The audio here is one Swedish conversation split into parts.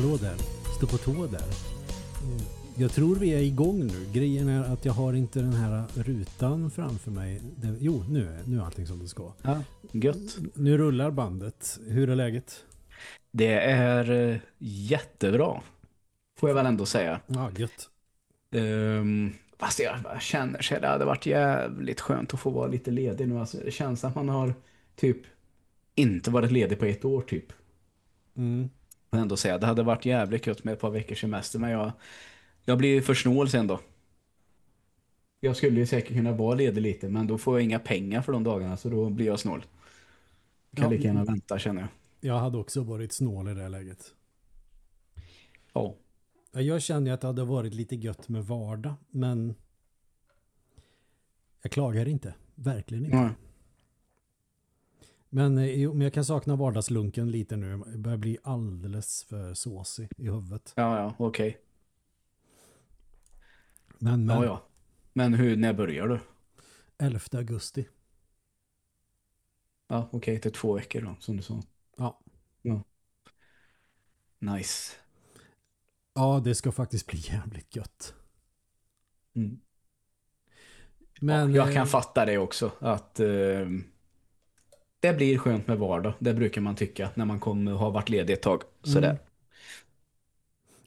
Hallå där, stå på tå där. Eh, Jag tror vi är igång nu. Grejen är att jag har inte den här rutan framför mig. Jo, nu är, nu är allting som det ska. Ja, gött. Nu rullar bandet. Hur är läget? Det är eh, jättebra. Får jag väl ändå säga. Ja, gött. Um, fast jag känner så det hade varit jävligt skönt att få vara lite ledig nu. Alltså, det känns att man har typ inte varit ledig på ett år typ. Mm. Jag ändå säga. Det hade varit jävligt gött med ett par veckors semester. Men jag, jag blir för snål sen då. Jag skulle ju säkert kunna vara ledig lite. Men då får jag inga pengar för de dagarna. Så då blir jag snål. Kan Ja. lika gärna vänta känner jag. Jag hade också varit snål i det här läget. Ja. Ja, Jag känner att det hade varit lite gött med vardag, men jag klagar inte. Verkligen inte. Ja. Men, eh, men jag kan sakna vardagslunken lite nu. Jag börjar bli alldeles för såsig i huvudet. Ja, ja, okej. Men, men Ja, ja. Men hur, när börjar du? 11 augusti. Ja, okej, till två veckor då, som du sa. Ja. Nice. ja, det ska faktiskt bli jävligt gött. Mm. Men, ja, jag eh, kan fatta det också, att eh, det blir skönt med vardag. Det brukar man tycka när man kommer ha varit ledig ett tag. Sådär. Mm.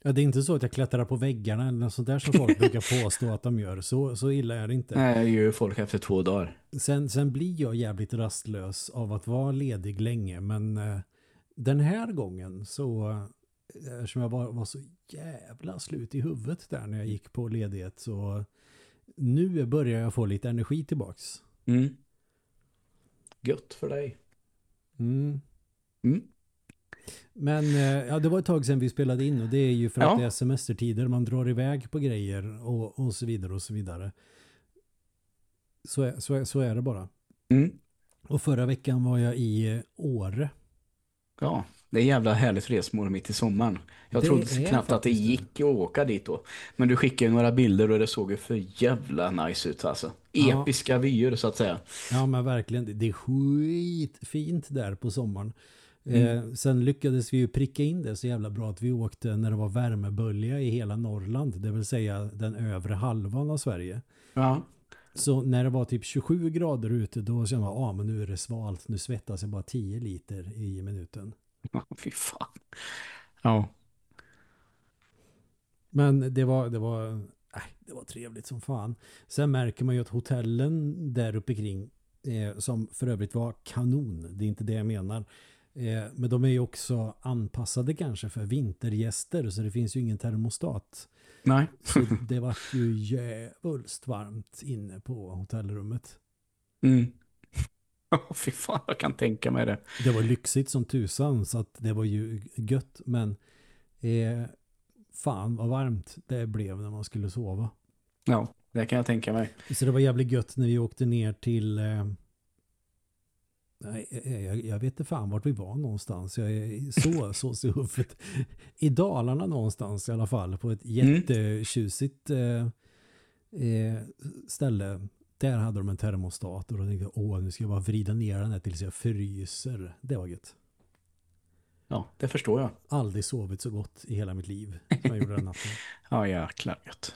Ja, det är inte så att jag klättrar på väggarna eller något sånt där som folk brukar påstå att de gör. Så, så illa är det inte. Nej, det gör folk efter två dagar. Sen, sen blir jag jävligt rastlös av att vara ledig länge, men eh, den här gången så, eh, eftersom jag var, var så jävla slut i huvudet där när jag gick på ledighet, så nu börjar jag få lite energi tillbaks. Mm. Gött för dig. Mm. Mm. Men eh, ja, det var ett tag sedan vi spelade in och det är ju för att Ja. det är semestertider, man drar iväg på grejer och, och så vidare och så vidare. Så är, så, är, så är det bara. Mm. Och förra veckan var jag i eh, Åre. Ja, det är jävla härligt resmål mitt i sommaren. Jag Det trodde knappt att det gick att åka dit då. Men du skickade några bilder och det såg ju för jävla nice ut alltså. Ja. Episka vyer så att säga. Ja men verkligen, det- är skitfint där på sommaren. Mm. Eh, sen lyckades vi ju pricka in det så jävla bra att vi åkte när det var värmebölja i hela Norrland, det vill säga den övre halvan av Sverige. Ja. Så när det var typ 27 grader ute då kände jag, ja ah, men nu är det svalt, nu svettas jag bara 10 liter i minuten. Fy fan. Ja. Men det var, det var, nej, det var trevligt som fan. Sen märker man ju att hotellen där uppe kring, eh, som för övrigt var kanon, det är inte det jag menar. Eh, men de är ju också anpassade kanske för vintergäster, så det finns ju ingen termostat. Nej. Så det var ju jävulst varmt inne på hotellrummet. Mm. Fy fan, jag kan tänka mig det. Det var lyxigt som tusan, så att det var ju gött, men eh, fan vad varmt det blev när man skulle sova. Ja, det kan jag tänka mig. Så det var jävligt gött när vi åkte ner till... Eh, nej, eh, jag, jag vet inte fan vart vi var någonstans. Jag är så, så i huvudet. I Dalarna någonstans i alla fall. På ett jättetjusigt eh, eh, ställe. Där hade de en termostat och då tänkte jag, åh nu ska jag bara vrida ner den här tills jag fryser. Det var gött. Ja, det förstår jag. Aldrig sovit så gott i hela mitt liv som jag gjorde den natten. Ja, jäklar gött.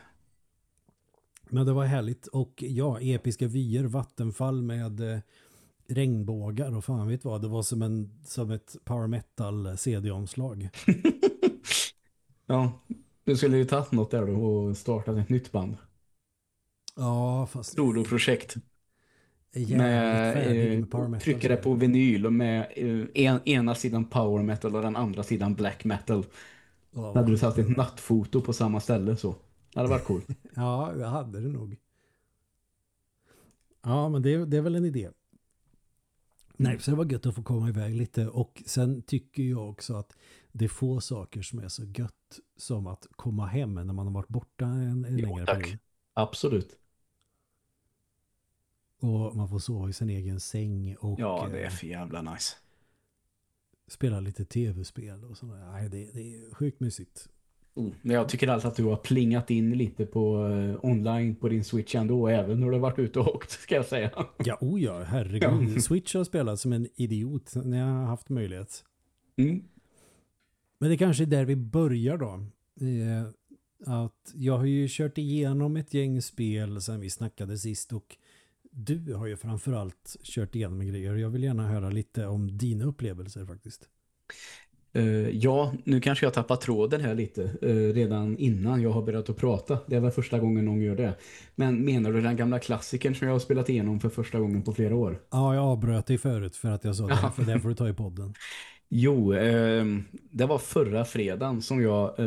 Men det var härligt och ja, episka vyer, vattenfall med eh, regnbågar och fan vet vad, det var som, en, som ett power metal CD-omslag. Ja, du skulle ju tagit något där då och startat ett nytt band. Ja, fast Soloprojekt. Med, eh, trycker det på vinyl och med eh, en, ena sidan power metal och den andra sidan black metal. Ja, Hade du satt ett nattfoto på samma ställe så. Det hade varit coolt. ja, jag hade det nog. Ja, men det, det är väl en idé. Nej, så det var gött att få komma iväg lite och sen tycker jag också att det är få saker som är så gött som att komma hem när man har varit borta en, en Jo, längre tack. period. Absolut. Och man får sova i sin egen säng och Ja, det är eh, för jävla nice. spela lite tv-spel och sådär. Nej, det, det är sjukt mysigt. Mm. Jag tycker alltså att du har plingat in lite på eh, online på din Switch ändå, även när du har varit ute och åkt, ska jag säga. Ja, oh ja, herregud. Switch har spelat som en idiot när jag har haft möjlighet. Mm. Men det kanske är där vi börjar då. Eh, att jag har ju kört igenom ett gäng spel sen vi snackade sist och du har ju framförallt kört igenom grejer. Jag vill gärna höra lite om dina upplevelser faktiskt. Uh, ja, nu kanske jag tappar tråden här lite uh, redan innan jag har börjat att prata. Det är väl första gången någon gör det. Men menar du den gamla klassikern som jag har spelat igenom för första gången på flera år? Ja, jag avbröt dig förut för att jag sa det, för det får du ta i podden. Jo, uh, det var förra fredagen som jag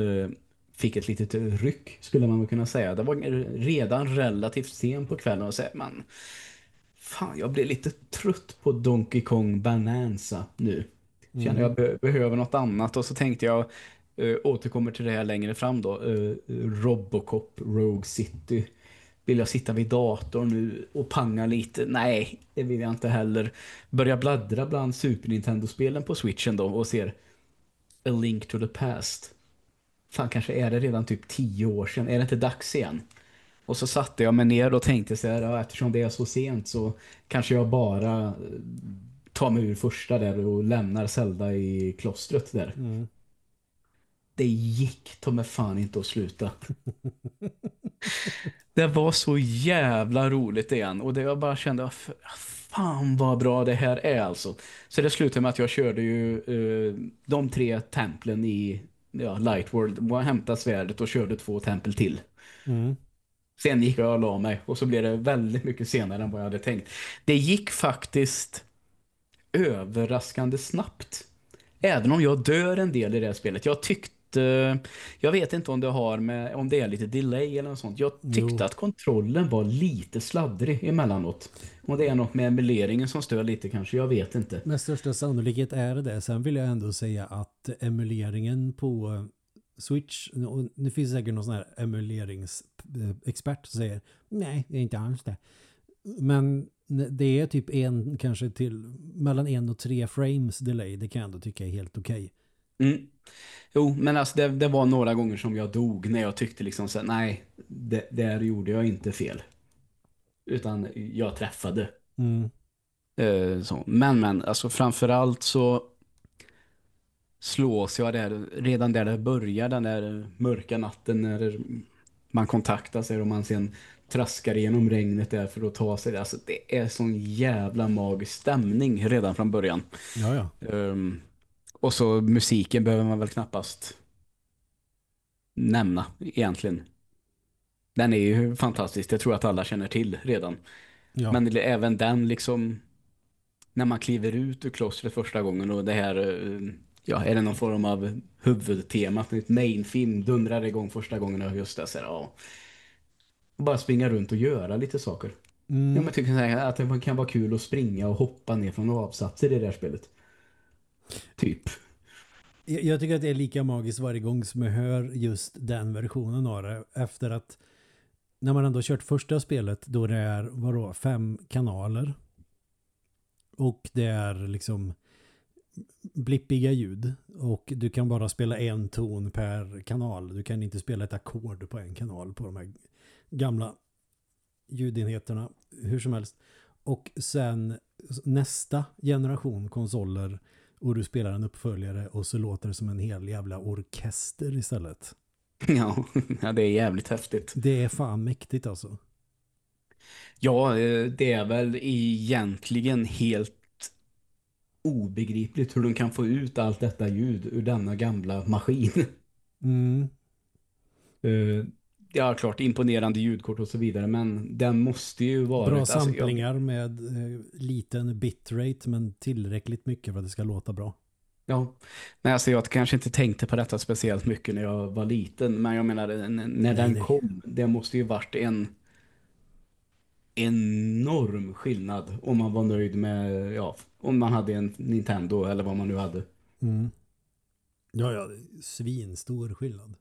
fick ett litet ryck skulle man kunna säga. Det var redan relativt sen på kvällen och säga, man fan jag blir lite trött på Donkey Kong Bonanza nu. Känner mm. jag be behöver något annat och så tänkte jag uh, återkommer till det här längre fram då. Uh, Robocop Rogue City. Vill jag sitta vid datorn nu och panga lite? Nej, det vill jag inte heller. Börja bläddra bland Super Nintendo-spelen på Switchen då och ser A Link to the Past fan kanske är det redan typ tio år sedan. Är det inte dags igen? Och så satte jag mig ner och tänkte så här, ja, eftersom det är så sent så kanske jag bara eh, tar mig ur första där och lämnar Zelda i klostret där. Mm. Det gick ta mig fan inte att sluta. det var så jävla roligt igen och det jag bara kände fan vad bra det här är alltså. Så det slutade med att jag körde ju uh, de tre templen i ja, Lightworld hämtade svärdet och körde två tempel till. Mm. Sen gick jag och la mig och så blev det väldigt mycket senare än vad jag hade tänkt. Det gick faktiskt överraskande snabbt. Även om jag dör en del i det här spelet. Jag tyckte jag vet inte om det har med om det är lite delay eller något sånt. Jag tyckte jo. att kontrollen var lite sladdrig emellanåt. Och det är något med emuleringen som stör lite kanske, jag vet inte. Med största sannolikhet är det det. Sen vill jag ändå säga att emuleringen på eh, Switch, och det finns säkert någon sån här emuleringsexpert som säger nej, det är inte alls det. Men det är typ en, kanske till mellan en och tre frames delay, det kan jag ändå tycka är helt okej. Okay. Mm. Jo, men alltså det, det, var några gånger som jag dog när jag tyckte liksom så nej, det, där gjorde jag inte fel. Utan jag träffade. Mm. Uh, så. Men, men, alltså framförallt så slås jag där, redan där det börjar, den där mörka natten när man kontaktar sig och man sen traskar igenom regnet där för att ta sig där. Alltså det är sån jävla magisk stämning redan från början. Ja, ja. Um, och så musiken behöver man väl knappast nämna egentligen. Den är ju fantastisk, det tror jag att alla känner till redan. Ja. Men även den liksom när man kliver ut ur klostret första gången och det här ja, är det någon form av huvudtema ett main film dundrar igång första gången och just det så här, ja. bara springa runt och göra lite saker. Mm. Ja, men tycker att det kan vara kul att springa och hoppa ner från avsatser i det här spelet. Typ. Jag, jag tycker att det är lika magiskt varje gång som jag hör just den versionen av det. Efter att när man ändå kört första spelet då det är vadå, fem kanaler. Och det är liksom blippiga ljud. Och du kan bara spela en ton per kanal. Du kan inte spela ett ackord på en kanal på de här gamla ljudenheterna. Hur som helst. Och sen nästa generation konsoler och du spelar en uppföljare och så låter det som en hel jävla orkester istället. Ja, ja det är jävligt häftigt. Det är fan mäktigt alltså. Ja, eh, det är väl egentligen helt obegripligt hur de kan få ut allt detta ljud ur denna gamla maskin. Mm. Ja, klart, imponerande ljudkort och så vidare, men den måste ju vara... Bra alltså, samplingar jag... med eh, liten bitrate, men tillräckligt mycket för att det ska låta bra. Ja, men alltså jag kanske inte tänkte på detta speciellt mycket när jag var liten, men jag menar, när nej, den nej. kom, det måste ju varit en enorm skillnad om man var nöjd med, ja, om man hade en Nintendo eller vad man nu hade. Mm. Ja, ja, svinstor skillnad.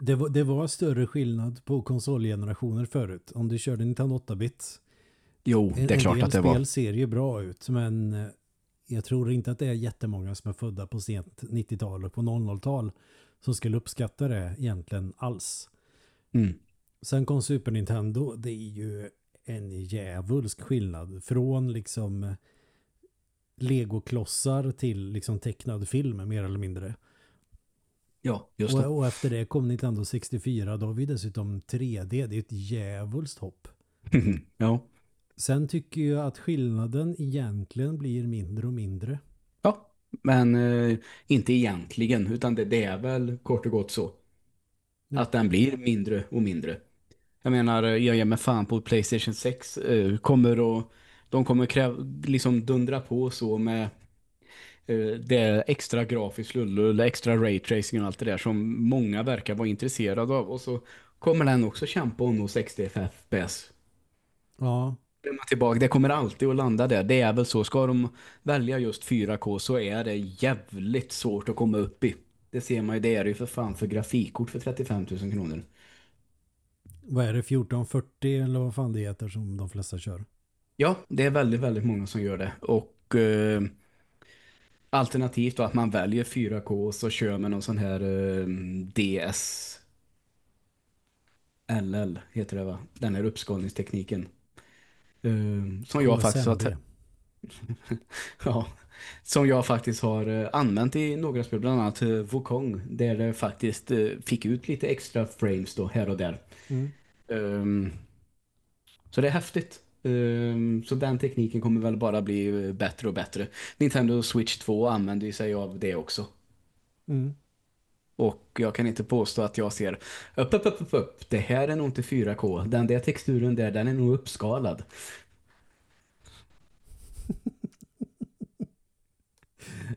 Det var, det var större skillnad på konsolgenerationer förut. Om du körde Nintendo 8-bit. Jo, det är en, klart en att det var. En spel ser ju bra ut, men eh, jag tror inte att det är jättemånga som är födda på sent 90-tal och på 00-tal som skulle uppskatta det egentligen alls. Mm. Sen kom Super Nintendo, det är ju en djävulsk skillnad från liksom legoklossar till liksom tecknad film mer eller mindre. Ja, just det. Och, och efter det kom Nintendo 64, då har vi dessutom 3D. Det är ett jävulst hopp. ja. Sen tycker jag att skillnaden egentligen blir mindre och mindre. Ja, men eh, inte egentligen, utan det, det är väl kort och gott så. Ja. Att den blir mindre och mindre. Jag menar, eh, jag ger mig fan på Playstation 6 eh, kommer och de kommer kräva, liksom dundra på så med eh, det extra grafisk lull extra raytracing och allt det där som många verkar vara intresserade av. Och så kommer den också kämpa om 60 FPS. Ja, Är tillbaka, det kommer alltid att landa där. Det är väl så. Ska de välja just 4K så är det jävligt svårt att komma upp i. Det ser man ju, det är ju för fan för grafikkort för 35 000 kronor. vad är det? 1440 eller vad fan det heter som de flesta kör? Ja, det är väldigt, väldigt många som gör det. Och eh, alternativt då att man väljer 4K och så kör man någon sån här eh, DS LL heter det va? Den här uppskalningstekniken. Eh, som jag faktiskt har. Ja, som jag faktiskt har eh, använt i några spel, bland annat eh, Wukong, där det faktiskt eh, fick ut lite extra frames då här och där. Mm. Ehm, så det är häftigt. Ehm, så den tekniken kommer väl bara bli eh, bättre och bättre. Nintendo Switch 2 använder sig av det också. Mm. Och jag kan inte påstå att jag ser upp, upp, upp, upp, upp. Det här är nog inte 4K. Den där texturen där, den är nog uppskalad.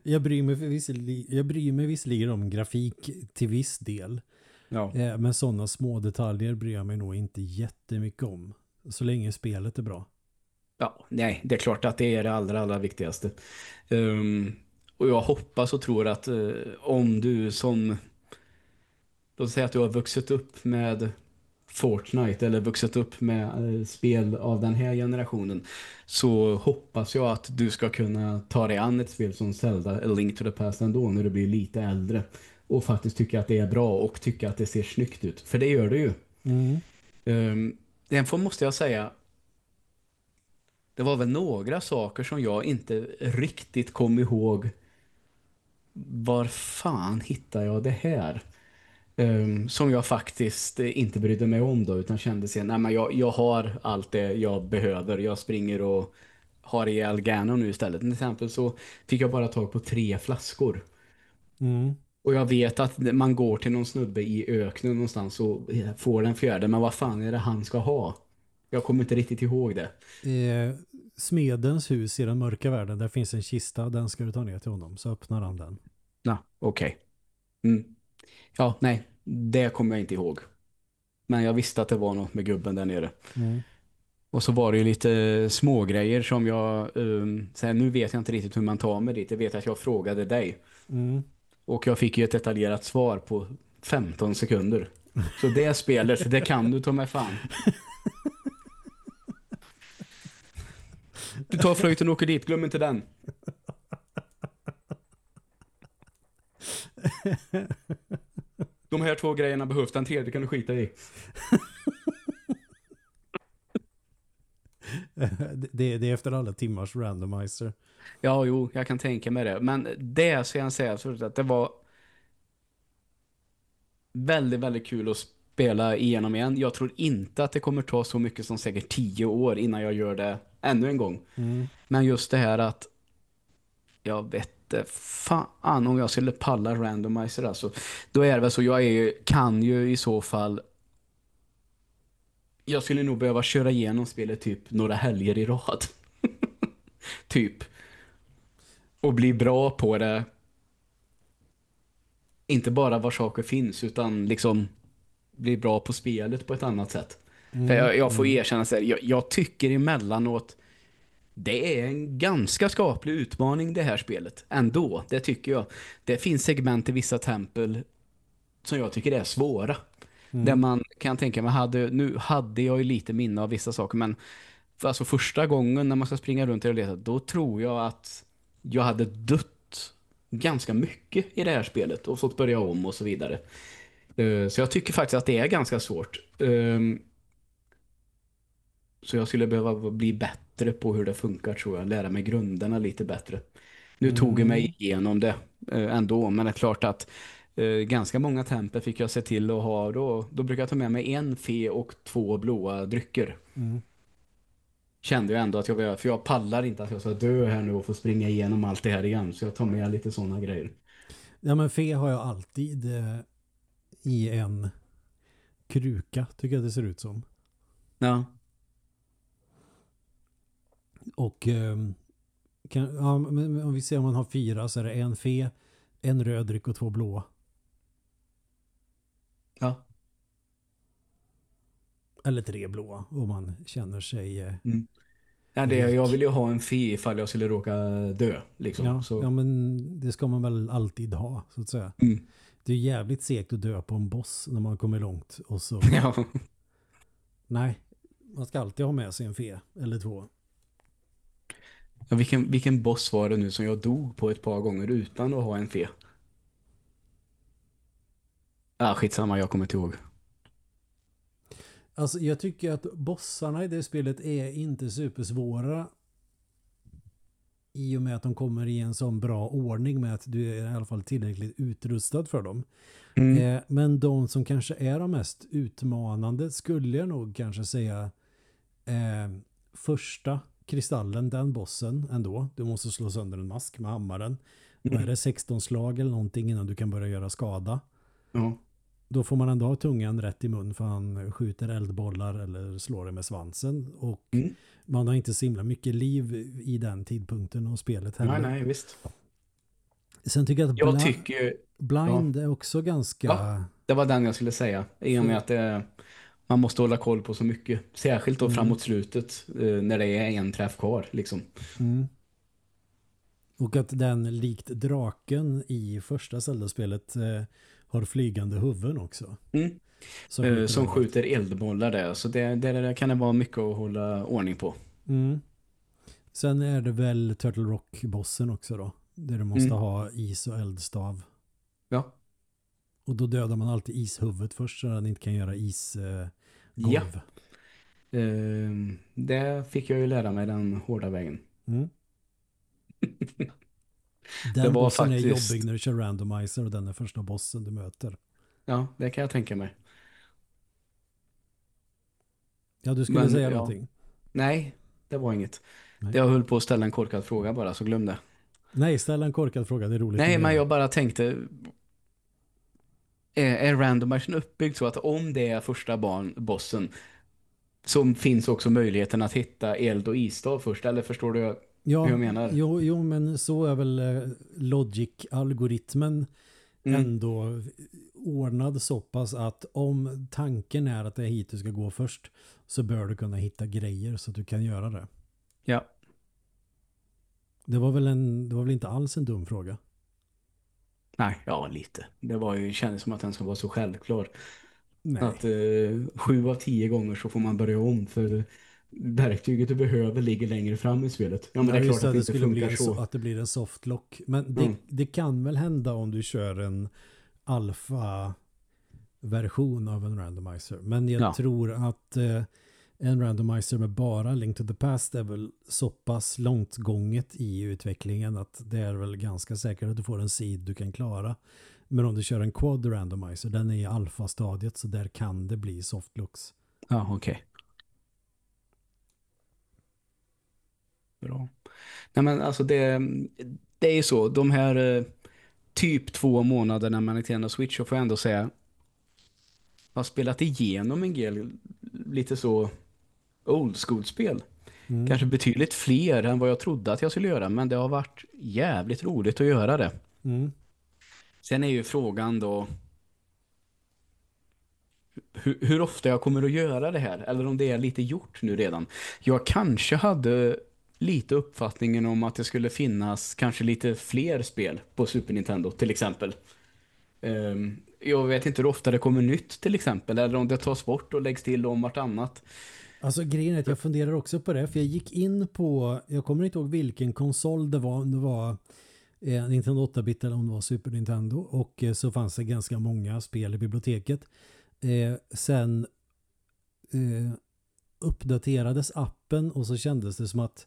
Jag, bryr mig visserligen, jag bryr mig visserligen om grafik till viss del. Ja. Eh, Men sådana små detaljer bryr jag mig nog inte jättemycket om. Så länge spelet är bra. Ja, nej, det är klart att det är det allra, allra viktigaste. Ehm, och jag hoppas och tror att eh, om du som låt säga att du har vuxit upp med Fortnite eller vuxit upp med eh, spel av den här generationen så hoppas jag att du ska kunna ta dig an ett spel som Zelda A Link to the Past ändå när du blir lite äldre och faktiskt tycka att det är bra och tycka att det ser snyggt ut. För det gör det ju. Mm. Um, därför måste jag säga det var väl några saker som jag inte riktigt kom ihåg var fan hittar jag det här? Um, som jag faktiskt inte brydde mig om då utan kände sig, nej men jag, jag har allt det jag behöver. Jag springer och har ihjäl Ganon nu istället. Till exempel så fick jag bara tag på tre flaskor. Mm. Och jag vet att man går till någon snubbe i öknen någonstans och får den fjärde. Men vad fan är det han ska ha? Jag kommer inte riktigt ihåg det. Eh, smedens hus i den mörka världen, där finns en kista, den ska du ta ner till honom. Så öppnar han den. Ja, okej. Mm. Ja, nej. Det kommer jag inte ihåg. Men jag visste att det var något med gubben där nere. Mm. Och så var det ju lite små grejer som jag... Um, så här, nu vet jag inte riktigt hur man tar mig dit. Jag vet att jag frågade dig. Mm. Och jag fick ju ett detaljerat svar på 15 sekunder. Så det spelet, det kan du ta med fan. Du tar flöjten och åker dit, glöm inte den. De här två grejerna behövs, den tredje kan du skita i. det, det är efter alla timmars randomizer. Ja, jo, jag kan tänka mig det. Men det ska jag säga förut att det var väldigt, väldigt kul att spela igenom igen. Jag tror inte att det kommer ta så mycket som säkert tio år innan jag gör det ännu en gång. Mm. Men just det här att jag vet fan om jag skulle palla randomizer alltså. Då är det väl så, jag är, ju- kan ju i så fall jag skulle nog behöva köra igenom spelet typ några helger i rad. typ. Och bli bra på det. Inte bara var saker finns utan liksom bli bra på spelet på ett annat sätt. Mm. För jag, jag får erkänna så här, jag, jag tycker emellanåt det är en ganska skaplig utmaning det här spelet. Ändå, det tycker jag. Det finns segment i vissa tempel som jag tycker är svåra. Mm. Där man kan tänka mig, hade, nu hade jag ju lite minne av vissa saker, men för alltså första gången när man ska springa runt och leta, då tror jag att jag hade dött ganska mycket i det här spelet och fått börja om och så vidare. Eh, Så jag tycker faktiskt att det är ganska svårt. Ehm, Så jag skulle behöva bli bättre på hur det funkar tror jag. Lära mig grunderna lite bättre. Nu tog jag mig igenom det eh, ändå, men det är klart att ganska många tempel fick jag se till att ha. Då, då brukar jag ta med mig en fe och två blåa drycker. Mm. Kände jag ändå att jag var, för jag pallar inte att jag ska dö här nu och få springa igenom allt det här igen. Så jag tar med lite sådana grejer. Ja men fe har jag alltid eh, i en kruka tycker jag det ser ut som. Ja, Och ehm, kan, ja, om vi ser om man har fyra så är det en fe, en röd dryck och två blåa. Ja. Eller tre blåa om man känner sig... Eh, Mm. Ja, det, jag vill ju ha en fe ifall jag skulle råka dö. Liksom. ja, så, ja men det ska man väl alltid ha så att säga. Mm. Det är jävligt segt att dö på en boss när man kommer långt och så... ja. Nej, man ska alltid ha med sig en fe eller två. Ja, vilken, vilken boss var det nu som jag dog på ett par gånger utan att ha en fe? Ja, skitsamma, jag kommer inte ihåg. Alltså jag tycker att bossarna i det spelet är inte supersvåra i och med att de kommer i en sån bra ordning med att du är i alla fall tillräckligt utrustad för dem. Mm. Eh, men de som kanske är de mest utmanande skulle jag nog kanske säga eh, första kristallen, den bossen ändå. Du måste slå sönder en mask med hammaren. Vad är det, 16 slag eller någonting innan du kan börja göra skada. Ja. Då får man ändå ha tungan rätt i mun för han skjuter eldbollar eller slår det med svansen. Och Mm. man har inte så himla mycket liv i den tidpunkten och spelet heller. Nej, nej, visst. Sen tycker jag att Jag tycker, Blind är också ganska... Ja. det var den jag skulle säga. I och med att det, man måste hålla koll på så mycket. Särskilt då framåt slutet eh, när det är en träff kvar. Liksom. Mm. Och att den likt draken i första Zelda-spelet eh, har flygande huvuden också. Mm. Som, Eh, skjuter som skjuter eldbollar där. Så det, det, det kan det vara mycket att hålla ordning på. Mm. Sen är det väl Turtle Rock-bossen också då. Där du måste Mm. ha is och eldstav. Ja. Och då dödar man alltid ishuvudet först så den inte kan göra isgolv. Ja. Eh, det fick jag ju lära mig den hårda vägen. Mm. Den bossen är faktiskt- jobbig när du kör randomizer och den är första bossen du möter. Ja, det kan jag tänka mig. Ja, du skulle Men, säga ja. någonting. Nej, det var inget. Nej. Jag höll på att ställa en korkad fråga bara, så glöm det. Nej, ställ en korkad fråga, det är roligt. Nej, men jag bara tänkte... Är, är randomizern uppbyggd så att om det är första barn, bossen så finns också möjligheten att hitta eld och isstav först, eller förstår du ja, jag menar? Jo, jo, men så är väl eh, Logic-algoritmen Mm. ändå ordnad så pass att om tanken är att det är hit du ska gå först så bör du kunna hitta grejer så att du kan göra det. Ja. Det var väl, en, det var väl inte alls en dum fråga? Nej, ja lite. Det var ju, kändes som att den ska vara så självklar. Nej. Att eh, sju av tio gånger så får man börja om för verktyget du behöver ligger längre fram i spelet. Ja, men det är klart att det det inte skulle bli funkar en, så. att det blir en softlock. Men det, Mm. det kan väl hända om du kör en alfa-version av en randomizer. Men jag Ja. tror att eh, en randomizer med bara Link to the Past är väl så pass långt gånget i utvecklingen att det är väl ganska säkert att du får en seed du kan klara. Men om du kör en quad randomizer, den är i alfa-stadiet så där kan det bli softlooks. Ja, okej. Bra. Nej men alltså det, det är ju så, de här eh, typ två månaderna med Nintendo Switch så får jag ändå säga jag har spelat igenom en del lite så old school-spel. Mm. Kanske betydligt fler än vad jag trodde att jag skulle göra, men det har varit jävligt roligt att göra det. Mm. Sen är ju frågan då hur, hur ofta jag kommer att göra det här, eller om det är lite gjort nu redan. Jag kanske hade lite uppfattningen om att det skulle finnas kanske lite fler spel på Super Nintendo till exempel. Um, jag vet inte hur ofta det kommer nytt till exempel, eller om det tas bort och läggs till om vartannat. Alltså grejen är att jag funderar också på det för jag gick in på, jag kommer inte ihåg vilken konsol det var, om det var eh, Nintendo 8-bit eller om det var Super Nintendo och eh, så fanns det ganska många spel i biblioteket. Eh, sen eh, uppdaterades appen och så kändes det som att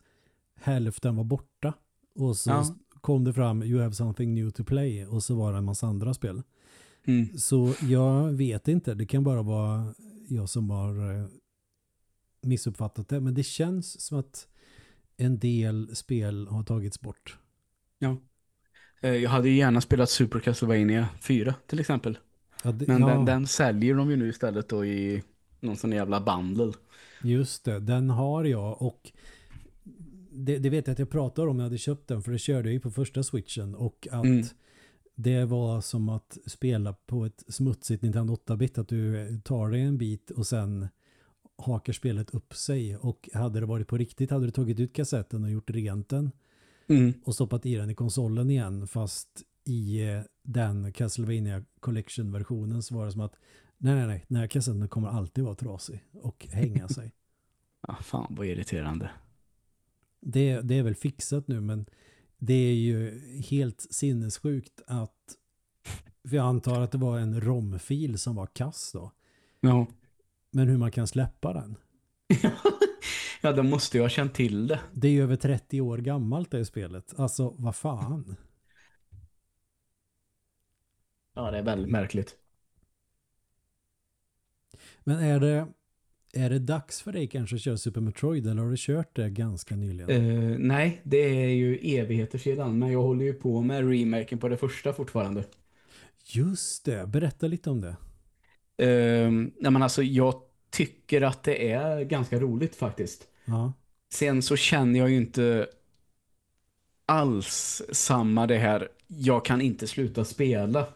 hälften var borta. Och så Ja. kom det fram You have something new to play och så var det en massa andra spel. Mm. Så jag vet inte, det kan bara vara jag som har eh, missuppfattat det. Men det känns som att en del spel har tagits bort. Eh, Jag hade ju gärna spelat Super Castlevania 4 till exempel. Ja, det, Men ja, den, den säljer de ju nu istället då i någon sån jävla bundle. just det, den har jag och det, det vet jag att jag pratar om när jag hade köpt den för det körde jag ju på första switchen och att Mm. det var som att spela på ett smutsigt Nintendo 8-bit att du tar dig en bit och sen hakar spelet upp sig och hade det varit på riktigt hade du tagit ut kassetten och gjort rent den Mm. och stoppat i den i konsolen igen fast i eh, den Castlevania Collection-versionen så var det som att nej nej nej, den här kassetten kommer alltid vara trasig och hänga sig. Ja, fan vad irriterande. Det, det är väl fixat nu men det är ju helt sinnessjukt att för jag antar att det var en ROM-fil som var kass då. Ja. Men hur man kan släppa den. ja, de måste ju ha känt till det. Det är ju över 30 år gammalt det spelet. Alltså vad fan. Ja, det är väldigt märkligt. Men är det, är det dags för dig kanske att köra Super Metroid eller har du kört det ganska nyligen? Eh, nej, det är ju evigheter sedan. Men jag håller ju på med remaken på det första fortfarande. Just det, berätta lite om det. Eh, nej, men alltså jag tycker att det är ganska roligt faktiskt. Ja, Sen så känner jag ju inte alls samma det här. Jag kan inte sluta spela.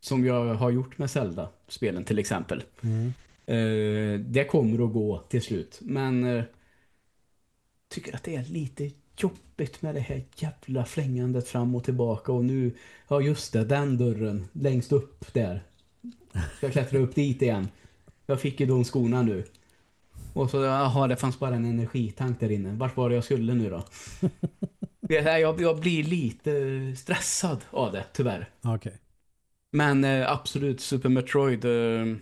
Som jag har gjort med Zelda-spelen till exempel. mm. Eh, det kommer att gå till slut. Men eh, tycker att det är lite jobbigt med det här jävla flängandet fram och tillbaka. Och nu, ja just det, den dörren längst upp där. Ska jag klättra upp dit igen. Jag fick ju de skorna nu. Och så, jaha, det fanns bara en energitank där inne. Vart var det jag skulle nu då? Det här, jag, jag blir lite stressad av det, tyvärr. okej. Men eh, absolut, Super Metroid, eh,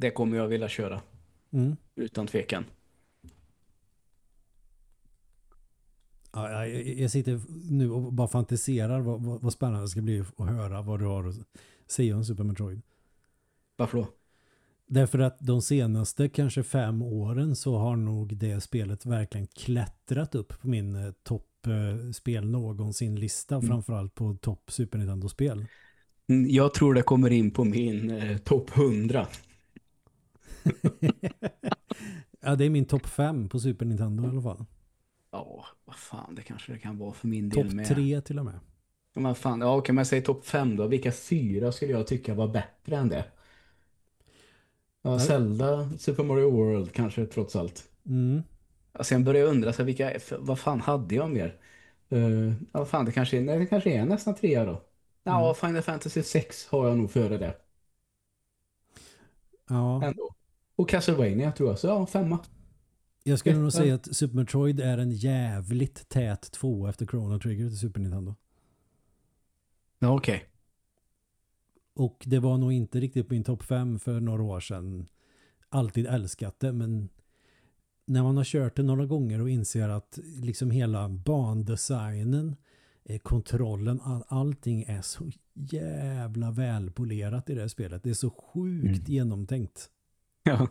det kommer jag vilja köra. Mm. Utan tvekan. Ja, ja, jag, jag sitter nu och bara fantiserar vad, vad, vad spännande det ska bli att höra vad du har att säga om Super Metroid. Varför då? Därför att de senaste kanske fem åren så har nog det spelet verkligen klättrat upp på min eh, toppspel någonsin lista. Mm. Framförallt på topp Super Nintendo-spel. Mm, Jag tror det kommer in på min eh, topp 100. ja, det är min topp fem på Super Nintendo i alla fall. Ja, vad fan, det kanske det kan vara för min Topp del med. tre till och med. Ja, Men fan, ja, okej, men säg topp 5 då. Vilka fyra skulle jag tycka var bättre än det? Ja. Zelda, Super Mario World kanske trots allt. Mm. Ja, sen börjar jag undra, så vilka, vad fan hade jag mer? Uh, ja, fan, det kanske, nej, det kanske är nästan trea då. Ja, Final Fantasy 6 har jag nog före det. Ja, Ändå. Och Castlevania tror jag, så ja, femma. jag skulle nog säga att Super Metroid är en jävligt tät två efter Chrono Trigger till Super Nintendo. Ja, okej. Och det var nog inte riktigt på min topp fem för några år sedan. Alltid älskat det, men när man har kört det några gånger och inser att liksom hela bandesignen, eh, kontrollen, all, allting är så jävla välpolerat i det här spelet. Det är så sjukt Mm. genomtänkt. Ja.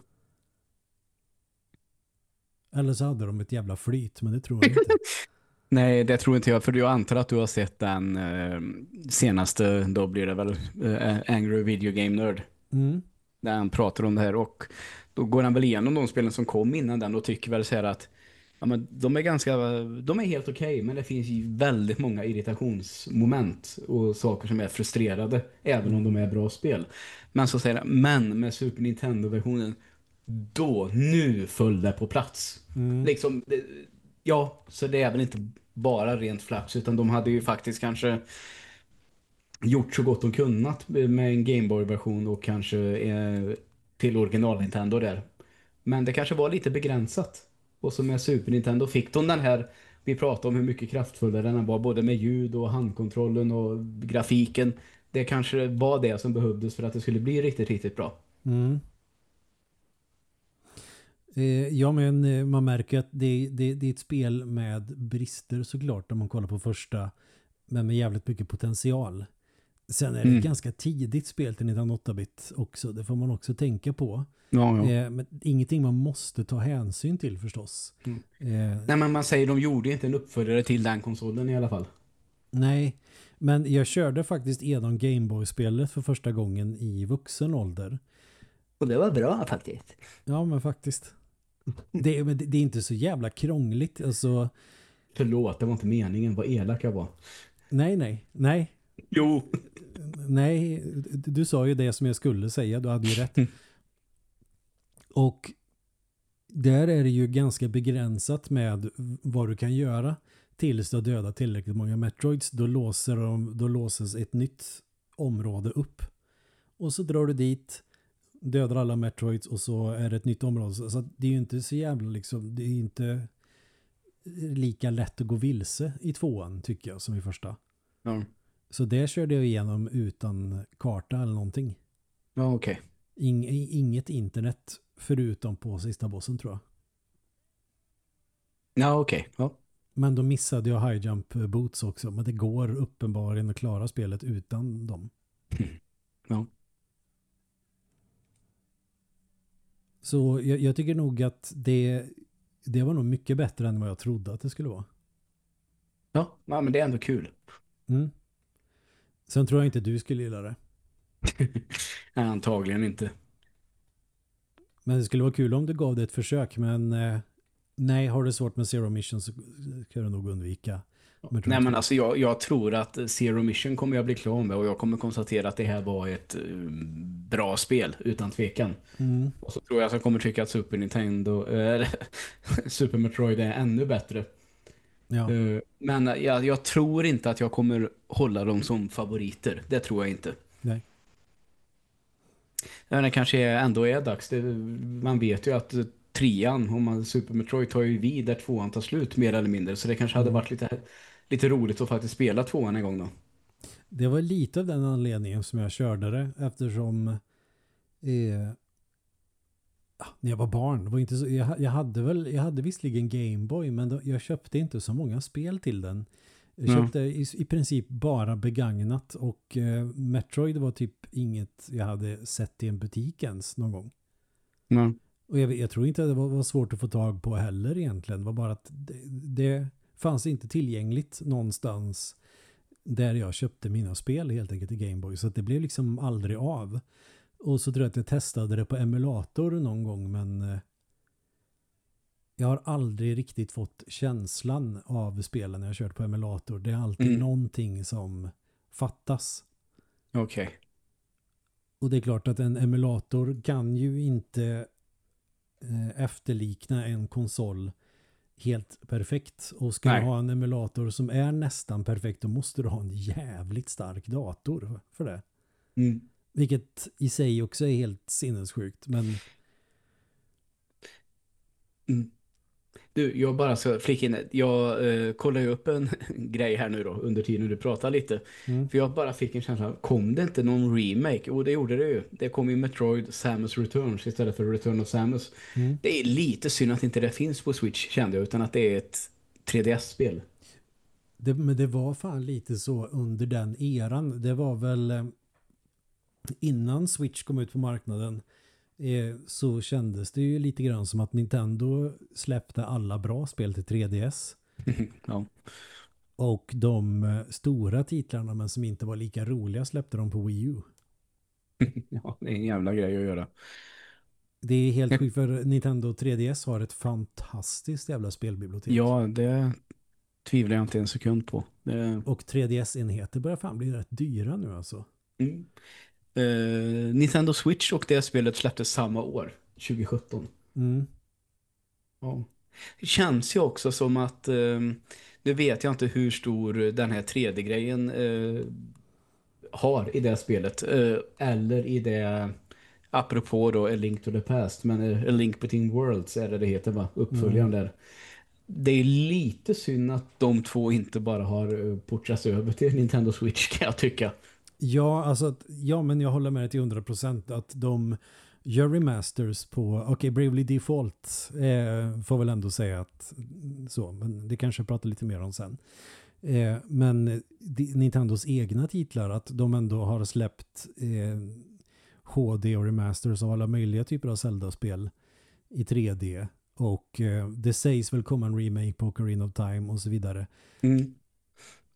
Eller så hade de ett jävla flyt, men det tror jag inte. Nej, det tror inte jag, för jag antar att du har sett den eh, senaste, då blir det väl eh, Angry Video Game Nerd. Mm. Där han pratar om det här och då går han väl igenom de spelen som kom innan den och tycker väl så här att ja, men de är ganska, de är helt okej men det finns ju väldigt många irritationsmoment och saker som är frustrerade även om de är bra spel. Men så säger han, men med Super Nintendo-versionen då, nu föll det på plats. Mm. Liksom, ja, så det är väl inte bara rent flax utan de hade ju faktiskt kanske gjort så gott de kunnat med en Gameboy-version och kanske eh, till original Nintendo där. Men det kanske var lite begränsat. Och så med Super Nintendo fick de den här, vi pratade om hur mycket kraftfullare den var både med ljud och handkontrollen och grafiken. Det kanske var det som behövdes för att det skulle bli riktigt, riktigt bra. Mm. Eh, ja, men eh, man märker att det, det, det är ett spel med brister såklart om man kollar på första. Men med jävligt mycket potential. Sen är det Mm. ett ganska tidigt spel till 1908-bit också. Det får man också tänka på. Ja, ja. Eh, men ingenting man måste ta hänsyn till förstås. Mm. Eh, Nej, men man säger de gjorde inte en uppföljare till den konsolen i alla fall. nej, men jag körde faktiskt igenom Gameboy-spelet för första gången i vuxen ålder. Och det var bra faktiskt. Ja, men faktiskt. Det, men det, det är inte så jävla krångligt. Alltså, Förlåt, det var inte meningen. Vad elak jag var. nej, nej, nej. Jo. Nej, du sa ju det som jag skulle säga. Du hade ju rätt. Och där är det ju ganska begränsat med vad du kan göra tills du har dödat tillräckligt många Metroids. Då, låser de, då låses ett nytt område upp. Och så drar du dit, dödar alla Metroids och så är det ett nytt område. Så det är ju inte så jävla liksom, det är ju inte lika lätt att gå vilse i tvåan tycker jag som i första. Ja, Så det körde jag igenom utan karta eller någonting. ja okej. Ing, inget internet förutom på sista bossen tror jag. Ja, okej. Ja. Men då missade jag high jump boots också. Men det går uppenbarligen att klara spelet utan dem. Ja. Så jag, jag tycker nog att det, det var nog mycket bättre än vad jag trodde att det skulle vara. Ja, ja men det är ändå kul. Mm. Sen tror jag inte du skulle gilla det. Nej, antagligen inte. Men det skulle vara kul om du gav det ett försök. Men eh, nej, har du svårt med Zero Mission så ska du nog undvika. Men Nej men alltså jag, jag tror att Zero Mission kommer jag bli klar med och jag kommer konstatera att det här var ett eh, bra spel utan tvekan. Mm. Och så tror jag att jag kommer tycka att Super Nintendo, eh, Super Metroid är ännu bättre. Ja. Eh, men jag, jag tror inte att jag kommer hålla dem som favoriter. Det tror jag inte. Nej. Men det kanske ändå är dags. Det, man vet ju att eh, trean, om man, Super Metroid tar ju vid där tvåan tar slut mer eller mindre. Så det kanske hade Mm. varit lite, lite roligt att faktiskt spela tvåan en gång då. Det var lite av den anledningen som jag körde det eftersom eh, när jag var barn, var inte så, jag, jag hade väl, jag hade visserligen Gameboy men då, jag köpte inte så många spel till den. Jag Ja. köpte i, i princip bara begagnat och eh, Metroid var typ inget jag hade sett i en butik ens någon gång. Ja. Och jag, jag tror inte att det var, var svårt att få tag på heller egentligen. Det var bara att det, det fanns inte tillgängligt någonstans där jag köpte mina spel helt enkelt i Gameboy. Så det blev liksom aldrig av. Och så tror jag att jag testade det på emulator någon gång men eh, jag har aldrig riktigt fått känslan av spelen när jag kört på emulator. Det är alltid Mm. någonting som fattas. Okej. Och det är klart att en emulator kan ju inte eh, efterlikna en konsol helt perfekt. Och ska Nej. du ha en emulator som är nästan perfekt då måste du ha en jävligt stark dator för det. Mm. Vilket i sig också är helt sinnessjukt. Men Mm. Du, jag bara ska flika in. Jag eh, kollar ju upp en grej här nu då under tiden du pratar lite. Mm. För jag bara fick en känsla, kom det inte någon remake? Och det gjorde det ju. Det kom ju Metroid Samus Returns istället för Return of Samus. Mm. Det är lite synd att inte det finns på Switch kände jag, utan att det är ett 3DS-spel. det, men det var fan lite så under den eran. Det var väl eh, innan Switch kom ut på marknaden eh, så kändes det ju lite grann som att Nintendo släppte alla bra spel till 3DS. ja. Och de eh, stora titlarna men som inte var lika roliga släppte de på Wii U. ja, det är en jävla grej att göra. Det är helt sjukt för Nintendo 3DS har ett fantastiskt jävla spelbibliotek. Ja, det tvivlar jag inte en sekund på. Det... Och 3DS-enheter börjar fan bli rätt dyra nu alltså. Mm. Eh, Nintendo Switch och det spelet släpptes samma år, 2017. Mm. Ja. Det känns ju också som att, eh, nu vet jag inte hur stor den här 3D-grejen eh, har i det spelet. Eh, eller i det, apropå då A Link to the Past, men A Link Between Worlds är det det heter va? Uppföljaren där. Det är lite synd att de två inte bara har portrats över till Nintendo Switch kan jag tycka. Ja, alltså att, ja, men jag håller med dig till 100% att de Gör remasters på, okej okay, Bravely Default eh, får väl ändå säga att så, men det kanske jag pratar lite mer om sen. Eh, men Nintendos egna titlar, att de ändå har släppt eh, HD och remasters av alla möjliga typer av Zelda-spel i 3D. Och eh, det sägs väl komma en remake på Ocarina of Time och så vidare. Mm.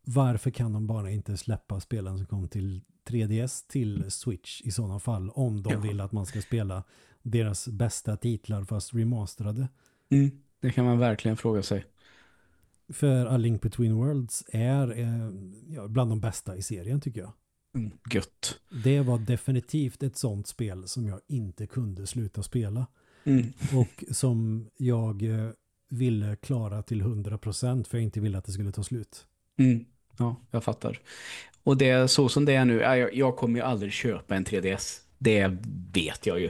Varför kan de bara inte släppa spelen som kom till 3DS till Switch i sådana fall om de ja. vill att man ska spela deras bästa titlar fast remasterade? Mm. Det kan man verkligen fråga sig. För A Link Between Worlds är eh, ja, bland de bästa i serien tycker jag. Mm, gött. Det var definitivt ett sånt spel som jag inte kunde sluta spela. Mm. Och som jag eh, ville klara till 100% för jag inte ville att det skulle ta slut. Mm. Ja, jag fattar. Och det så som det är nu, jag, jag kommer ju aldrig köpa en 3DS. Det vet jag ju.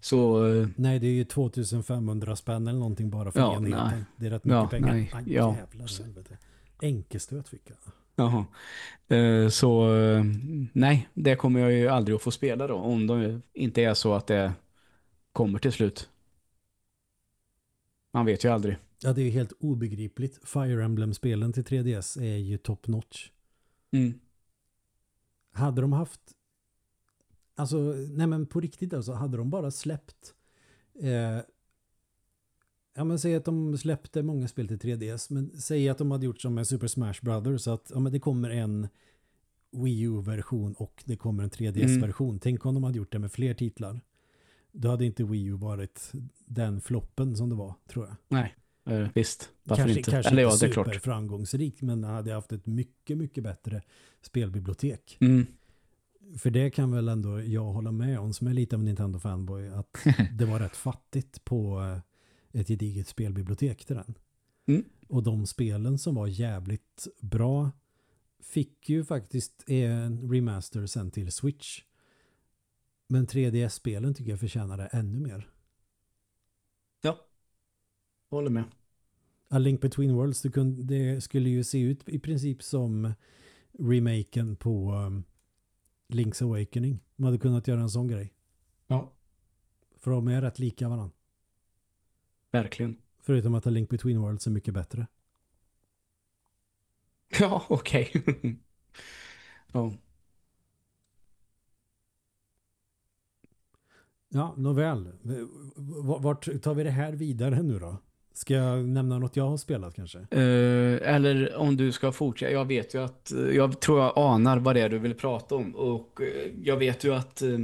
Så, eh, nej, det är ju 2500 spänn eller någonting bara för ja, enheten. Det är rätt mycket ja, pengar. Nej, Aj, ja. jävlar. Enkelstöt fick jag. Jaha. Uh, så uh, nej, det kommer jag ju aldrig att få spela då. Om det inte är så att det kommer till slut. Man vet ju aldrig. Ja, det är ju helt obegripligt. Fire Emblem-spelen till 3DS är ju top notch. Mm. Hade de haft alltså, nej men på riktigt alltså, hade de bara släppt eh, ja men säg att de släppte många spel till 3DS, men säg att de hade gjort som med Super Smash Brothers, så att ja, men det kommer en Wii U-version och det kommer en 3DS-version. Mm. Tänk om de hade gjort det med fler titlar. Då hade inte Wii U varit den floppen som det var, tror jag. Nej, visst. Varför kanske, inte? Kanske Eller inte ja, super framgångsrikt, men hade haft ett mycket, mycket bättre spelbibliotek. Mm. För det kan väl ändå jag hålla med om som är lite av en Nintendo-fanboy, att det var rätt fattigt på eh, ett gediget spelbibliotek till den. Mm. Och de spelen som var jävligt bra fick ju faktiskt en remaster sen till Switch. Men 3DS-spelen tycker jag förtjänar det ännu mer. Ja, håller med. A Link Between Worlds, det, kunde, det skulle ju se ut i princip som remaken på um, Link's Awakening. Man hade kunnat göra en sån grej. Ja. För de är rätt lika varandra. Verkligen. Förutom att A Link Between Worlds är mycket bättre. Ja, okej. Okay. ja. Ja, nåväl. Vart tar vi det här vidare nu då? Ska jag nämna något jag har spelat kanske? Uh, eller om du ska fortsätta. Jag vet ju att, jag tror jag anar vad det är du vill prata om. Och uh, jag vet ju att uh,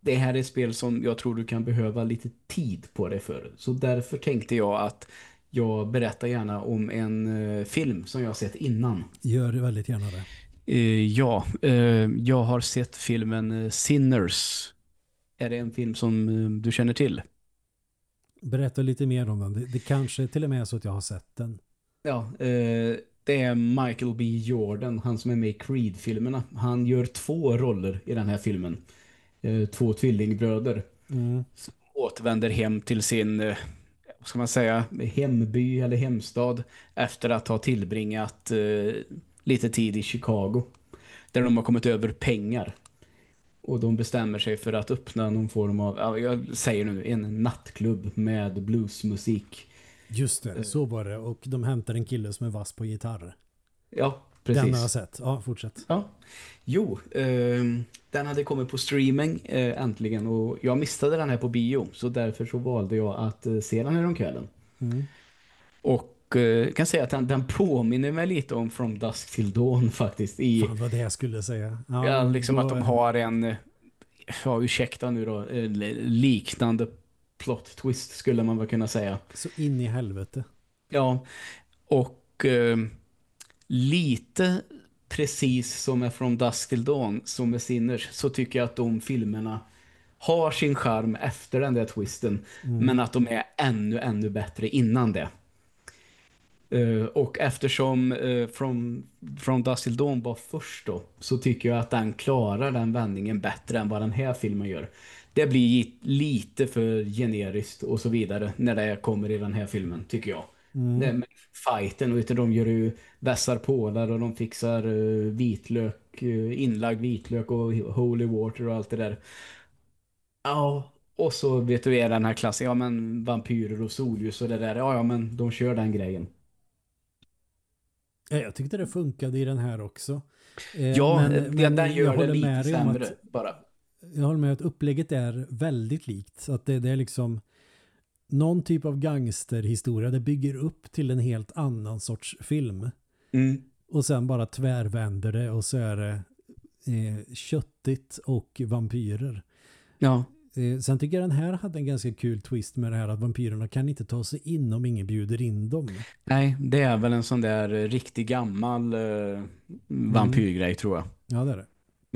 det här är ett spel som jag tror du kan behöva lite tid på det för. Så därför tänkte jag att jag berättar gärna om en film som jag har sett innan. Gör väldigt gärna det. ja, jag har sett filmen Sinners är det en film som eh, du känner till? Berätta lite mer om den. Det, det kanske till och med är så att jag har sett den. Ja, eh, det är Michael B. Jordan, han som är med i Creed-filmerna. Han gör två roller i den här filmen. Eh, två tvillingbröder. Mm. Som återvänder hem till sin, eh, vad ska man säga, hemby eller hemstad efter att ha tillbringat eh, lite tid i Chicago. Där de har kommit över pengar och de bestämmer sig för att öppna någon form av, jag säger nu, en nattklubb med bluesmusik. Just det, så var det. Och de hämtar en kille som är vass på gitarr. Ja, precis. Den har jag sett. Ja, fortsätt. Ja. Jo, eh, den hade kommit på streaming eh, äntligen och jag missade den här på bio. Så därför så valde jag att eh, se den här om kvällen. Mm. Och jag kan säga att den, den påminner mig lite om From Dusk Till Dawn faktiskt. I, Fan vad det jag skulle säga. Ja, ja liksom då... att de har en, ja ursäkta nu då, liknande plot twist skulle man väl kunna säga. Så in i helvete. Ja, och eh, lite precis som med From Dusk Till Dawn, som med Sinners, så tycker jag att de filmerna har sin charm efter den där twisten. Mm. Men att de är ännu, ännu bättre innan det. Uh, och eftersom uh, From, From Dust Till Dawn var först då så tycker jag att den klarar den vändningen bättre än vad den här filmen gör. Det blir lite för generiskt och så vidare när det kommer i den här filmen tycker jag. Mm. Det med fighten och de gör ju vässar pålar och de fixar uh, vitlök, inlagd vitlök och holy water och allt det där. Ja, Och så vet du, är den här klassen, ja men vampyrer och solljus och det där, ja ja men de kör den grejen. Ja, Jag tyckte det funkade i den här också. Eh, Ja, men- den, men den jag gör det håller lite med dig om sämre att- bara. Jag håller med att upplägget är väldigt likt. Så att det, det är liksom någon typ av gangsterhistoria. Det bygger upp till en helt annan sorts film. Mm. Och sen bara tvärvänder det och så är det eh, köttigt och vampyrer. Ja. Eh, sen tycker jag den här hade en ganska kul twist med det här att vampyrerna kan inte ta sig in om ingen bjuder in dem. Nej, det är väl en sån där eh, riktigt gammal eh, vampyrgrej tror jag. Ja, det är det.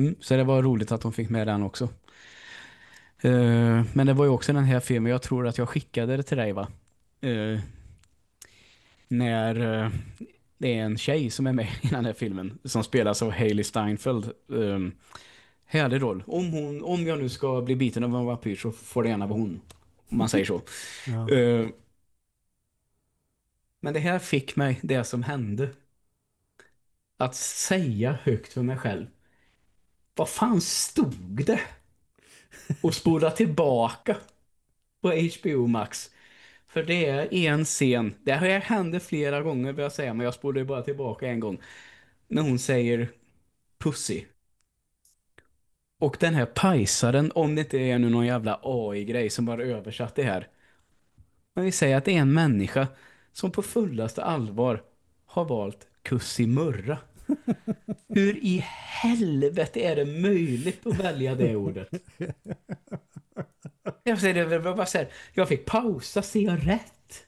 Mm, så det var roligt att de fick med den också. Eh, men det var ju också den här filmen, jag tror att jag skickade det till dig va? Eh, när eh, det är en tjej som är med i den här filmen som spelas av Hailey Steinfeld. Eh, härlig roll. Om, hon, om jag nu ska bli biten av en vampyr så får det gärna vara hon. Om man säger så. Ja. Eh, men det här fick mig det som hände. Att säga högt för mig själv. Vad fan stod det? Och spola tillbaka på HBO Max. För det är en scen. Det här hände flera gånger vill jag säga. Men jag spolade bara tillbaka en gång. När hon säger pussy. Och den här pajsaren, om det inte är nu någon jävla AI-grej som bara översatt det här. Men vi säger att det är en människa som på fullaste allvar har valt kussimurra. Hur i helvete är det möjligt att välja det ordet? Jag, säger, det var bara här, jag fick pausa, ser jag rätt?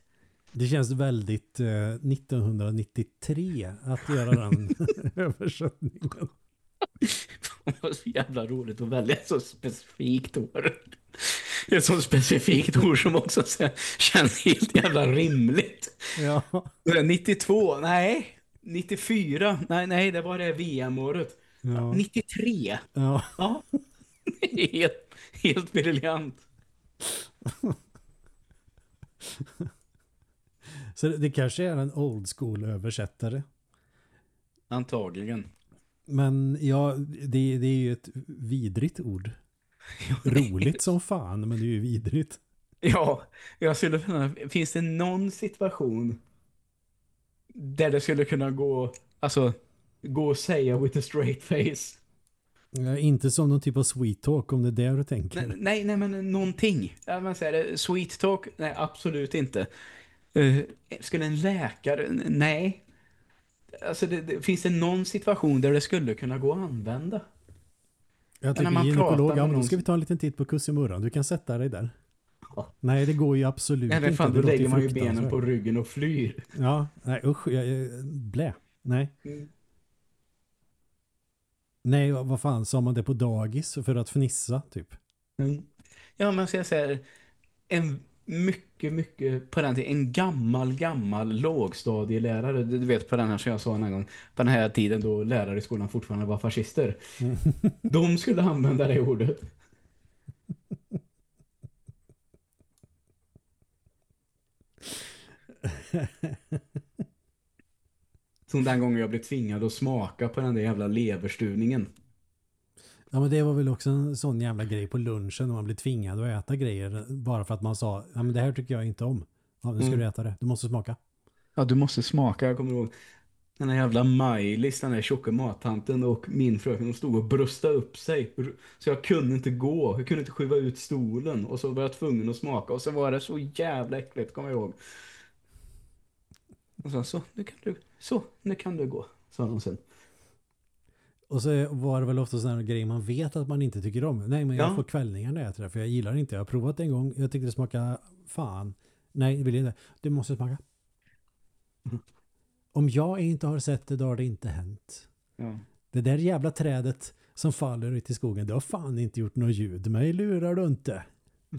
Det känns väldigt eh, 1993 att göra den översättningen. Det var så jävla roligt att välja ett så specifikt ord. Ett så specifikt ord som också så känns helt jävla rimligt. Ja. 92, nej. 94, nej, nej, det var det VM-året. Ja. 93, ja. ja. helt, helt briljant. Så det, kanske är en old school översättare. Antagligen. Men ja, det, det är ju ett vidrigt ord. Roligt som fan, men det är ju vidrigt. Ja, jag skulle kunna, finns det någon situation där det skulle kunna gå, alltså, gå och säga with a straight face? Ja, inte som någon typ av sweet talk om det är det du tänker. Nej, nej, nej men någonting. Ja, man säger sweet talk? Nej, absolut inte. Uh, skulle en läkare? Nej. Alltså, det, det, finns det någon situation där det skulle kunna gå att använda? Jag när tycker gynekolog, ja, men då ska vi ta en liten titt på kussimurran. Du kan sätta dig där. Ja. Nej, det går ju absolut Eller inte. fan, då lägger man ju benen på ryggen och flyr. Ja, nej usch, jag, jag, blä. Nej. Mm. Nej, vad vad fan, sa man det på dagis för att fnissa typ? Mm. Ja, men ska jag säga en mycket, mycket på den tiden, en gammal, gammal lågstadielärare, du vet på den här som jag sa en gång, på den här tiden då lärare i skolan fortfarande var fascister. De skulle använda det ordet. Som den gången jag blev tvingad att smaka på den där jävla leverstuvningen. Ja, men det var väl också en sån jävla grej på lunchen när man blir tvingad att äta grejer bara för att man sa, ja men det här tycker jag inte om. Ja, nu ska Mm. du äta det. Du måste smaka. Ja, du måste smaka. Jag kommer ihåg den här jävla Maj-Lis, den där tjocka mattanten och min fröken, de stod och bröstade upp sig. Så jag kunde inte gå. Jag kunde inte skjuva ut stolen. Och så var jag tvungen att smaka. Och så var det så jävla äckligt, kommer jag ihåg. Och så, så, nu kan du, så, nu kan du gå, sa de sen. Och så var det väl ofta sådana grejer man vet att man inte tycker om. Nej, men jag Ja. får kvällningar när jag äter det för jag gillar det inte. Jag har provat det en gång. Jag tyckte det smakade fan. Nej, jag vill inte. Du måste smaka. Mm. Om jag inte har sett det, då har det inte hänt. Ja. Det där jävla trädet som faller ut i skogen, det har fan inte gjort något ljud. Mig lurar du inte.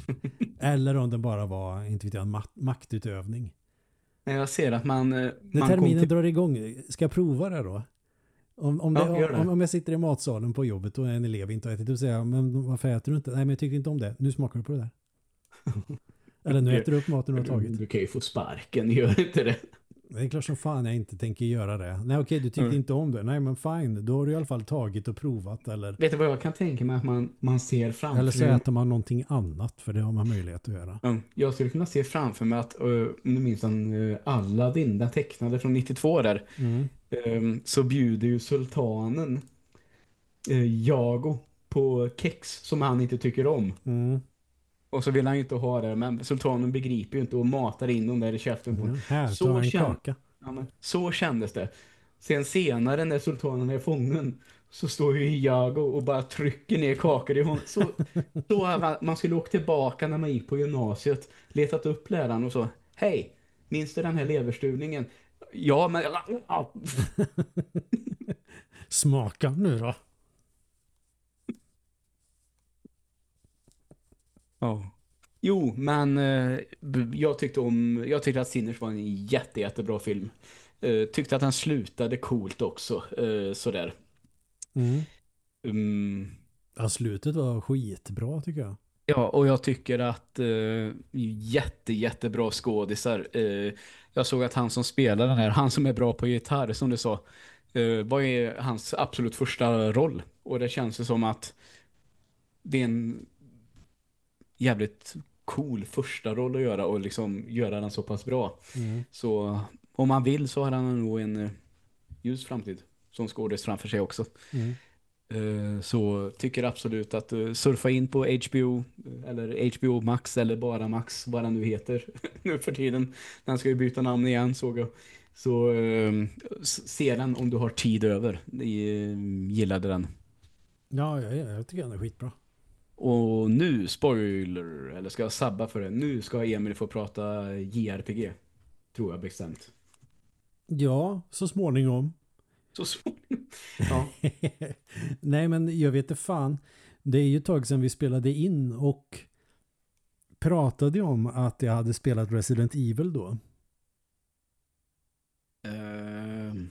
Eller om det bara var, inte vet jag, en mat- maktutövning. Jag ser att man... eh, När man terminen till, drar igång, ska jag prova det då? Om, om, det, Ja, om, om jag sitter i matsalen på jobbet och en elev inte har ätit, då säger jag, men varför äter du inte? Nej, men jag tycker inte om det. Nu smakar du på det där. Eller nu äter du upp maten du har tagit. Du kan ju få sparken, gör inte det. Det är klart som fan jag inte tänker göra det. Nej okej, du tyckte Mm. inte om det. Nej men fine, då har du i alla fall tagit och provat. Eller, Vet du vad jag kan tänka mig att man, man ser framför eller så äter man någonting annat, för det har man möjlighet att göra. Ja, Jag skulle kunna se framför mig att, uh, om du minns den, uh, Aladdin, den tecknade från 92 där, Mm. Um, så bjuder ju sultanen uh, Jago på kex som han inte tycker om. Mm. Och så vill han ju inte ha det, men sultanen begriper ju inte och matar in dem där i käften på Mm. Här, Så kaka. Ja, men, så kändes det. Sen senare när sultanen är fången så står ju Iago och bara trycker ner kakor i honom. Så, så man skulle åka tillbaka när man gick på gymnasiet, letat upp läraren och så, hej, minns du den här leverstuvningen? Ja, men... Smaka nu då. Ja. Jo, men eh, jag tyckte om, jag tyckte att Sinners var en jätte, jättebra film. Eh, tyckte att den slutade coolt också, eh, sådär. Mm. Mm. Ja, slutet var skitbra tycker jag. Ja, och jag tycker att eh, jätte, jättebra skådisar. Eh, jag såg att han som spelar den här, han som är bra på gitarr som du sa, eh, vad är hans absolut första roll? Och det känns ju som att det är en jävligt cool första roll att göra och liksom göra den så pass bra. Mm. Så om man vill så har han nog en eh, ljus framtid som skådis framför sig också. Mm. Eh, Så tycker absolut att eh, surfa in på HBO eh, eller HBO Max eller bara Max, vad den nu heter nu för tiden. Den ska ju byta namn igen såg jag. Så eh, s- se den om du har tid över. Gillade den. Ja, jag, jag tycker den är skitbra. Och nu, spoiler, eller ska jag sabba för det? Nu ska Emil få prata JRPG. Tror jag bestämt. Ja, så småningom. Så så. Ja. Nej, men jag vet inte fan. Det är ju ett tag sedan vi spelade in och pratade om att jag hade spelat Resident Evil då. Ehm,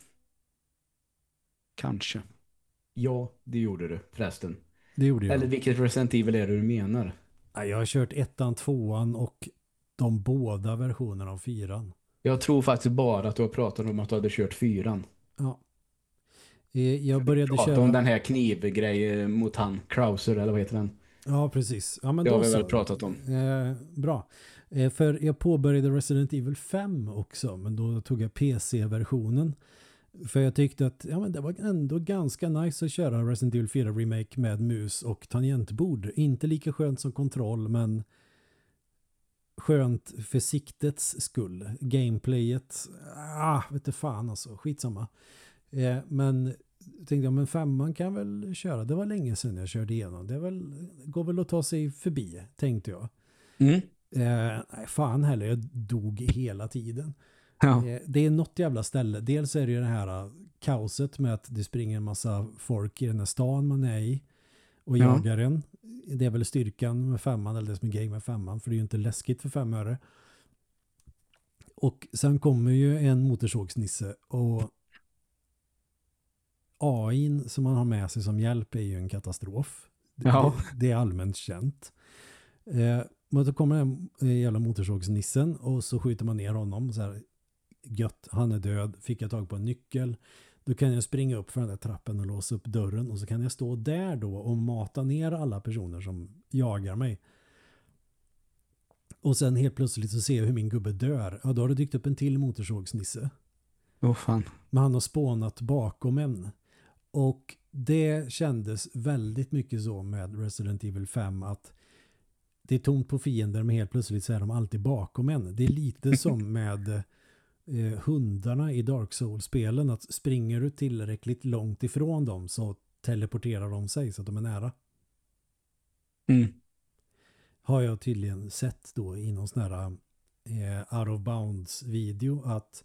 kanske. Ja, det gjorde du förresten. Det gjorde jag. Eller vilket Resident Evil är det du menar? Ja, Jag har kört ettan, tvåan och de båda versionerna av fyran. Jag tror faktiskt bara att du har pratat om att du hade kört fyran. Ja. Eh, Jag började köra... om den här knivgrejen mot han, Krauser eller vad heter den? Ja, precis. Ja, men Det har vi så. väl pratat om. Eh, bra. Eh, för jag påbörjade Resident Evil 5 också, men då tog jag PC-versionen. För jag tyckte att ja, men det var ändå ganska nice att köra Resident Evil 4 Remake med mus och tangentbord. Inte lika skönt som kontroll, men skönt för siktets skull. Gameplayet, ah, vet du fan alltså, skitsamma. Eh, men tänkte jag, men femman kan väl köra. Det var länge sedan jag körde igenom. Det är väl, går väl att ta sig förbi, tänkte jag. Mm. Eh, nej, fan heller, jag dog hela tiden. Ja. Eh, det är något jävla ställe. Dels är det ju det här eh, kaoset med att det springer en massa folk i den här stan man är i och Ja. jagar en. Det är väl styrkan med femman, eller det som är grej med femman, för det är ju inte läskigt för fem öre. Och sen kommer ju en motorsågsnisse och AIn som man har med sig som hjälp är ju en katastrof. Det, Ja. det, det är allmänt känt. Eh, men då kommer den eh, jävla motorsågsnissen och så skjuter man ner honom. Så här, gött, han är död. Fick jag tag på en nyckel. Då kan jag springa upp för den där trappen och låsa upp dörren. Och så kan jag stå där då och mata ner alla personer som jagar mig. Och sen helt plötsligt så ser jag hur min gubbe dör. Ja, då har det dykt upp en till motorsågsnisse. Åh fan. Men han har spånat bakom en. Och det kändes väldigt mycket så med Resident Evil 5 att det är tomt på fiender men helt plötsligt så är de alltid bakom en. Det är lite som med eh, hundarna i Dark Souls-spelen att springer du tillräckligt långt ifrån dem så teleporterar de sig så att de är nära. Mm. Har jag tydligen sett då i någon sån här eh, out of bounds video att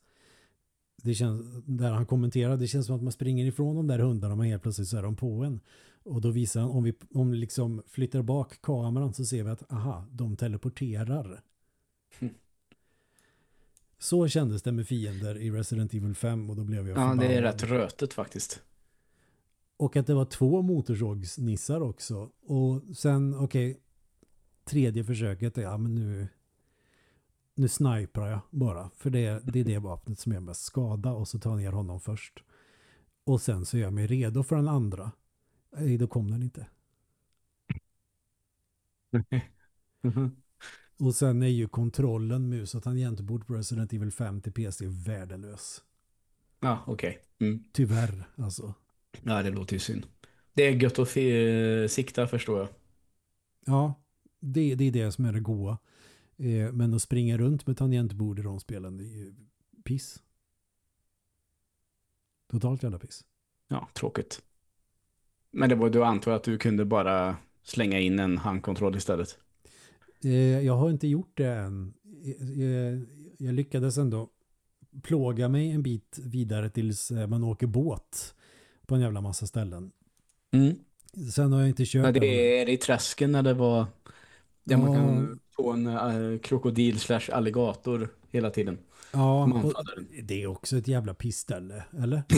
det känns, där han kommenterar, det känns som att man springer ifrån de där hundarna men helt plötsligt så är de på en. Och då visar han, om vi om liksom flyttar bak kameran så ser vi att aha, de teleporterar. Mm. Så kändes det med fiender i Resident Evil 5 och då blev jag Ja, det är förbannad. rätt rötet faktiskt. Och att det var två motorsågsnissar också. Och sen, okej, tredje försöket, ja men nu nu sniprar jag bara. För det, det är det vapnet som gör mest skada och så tar jag ner honom först. Och sen så är jag mig redo för den andra. Nej, då kom den inte. Mhm. Och sen är ju kontrollen mus och tangentbord på Resident Evil 5 till PC värdelös. Ja, okej. Mm. Tyvärr alltså. Ja, det låter ju synd. Det är gött att fi- sikta förstår jag. Ja, det, det är det som är det goa. Eh, men att springa runt med tangentbord i de spelen, det är ju piss. Totalt jävla piss. Ja, tråkigt. Men det var då antar att du kunde bara slänga in en handkontroll istället. Eh, jag har inte gjort det än. Eh, jag lyckades ändå plåga mig en bit vidare tills man åker båt på en jävla massa ställen. Mm. Sen har jag inte kört Men det är, är det i träsken när det var där man Ja. kan få en äh, krokodil slash alligator hela tiden. Ja, det är också ett jävla pissställe, eller?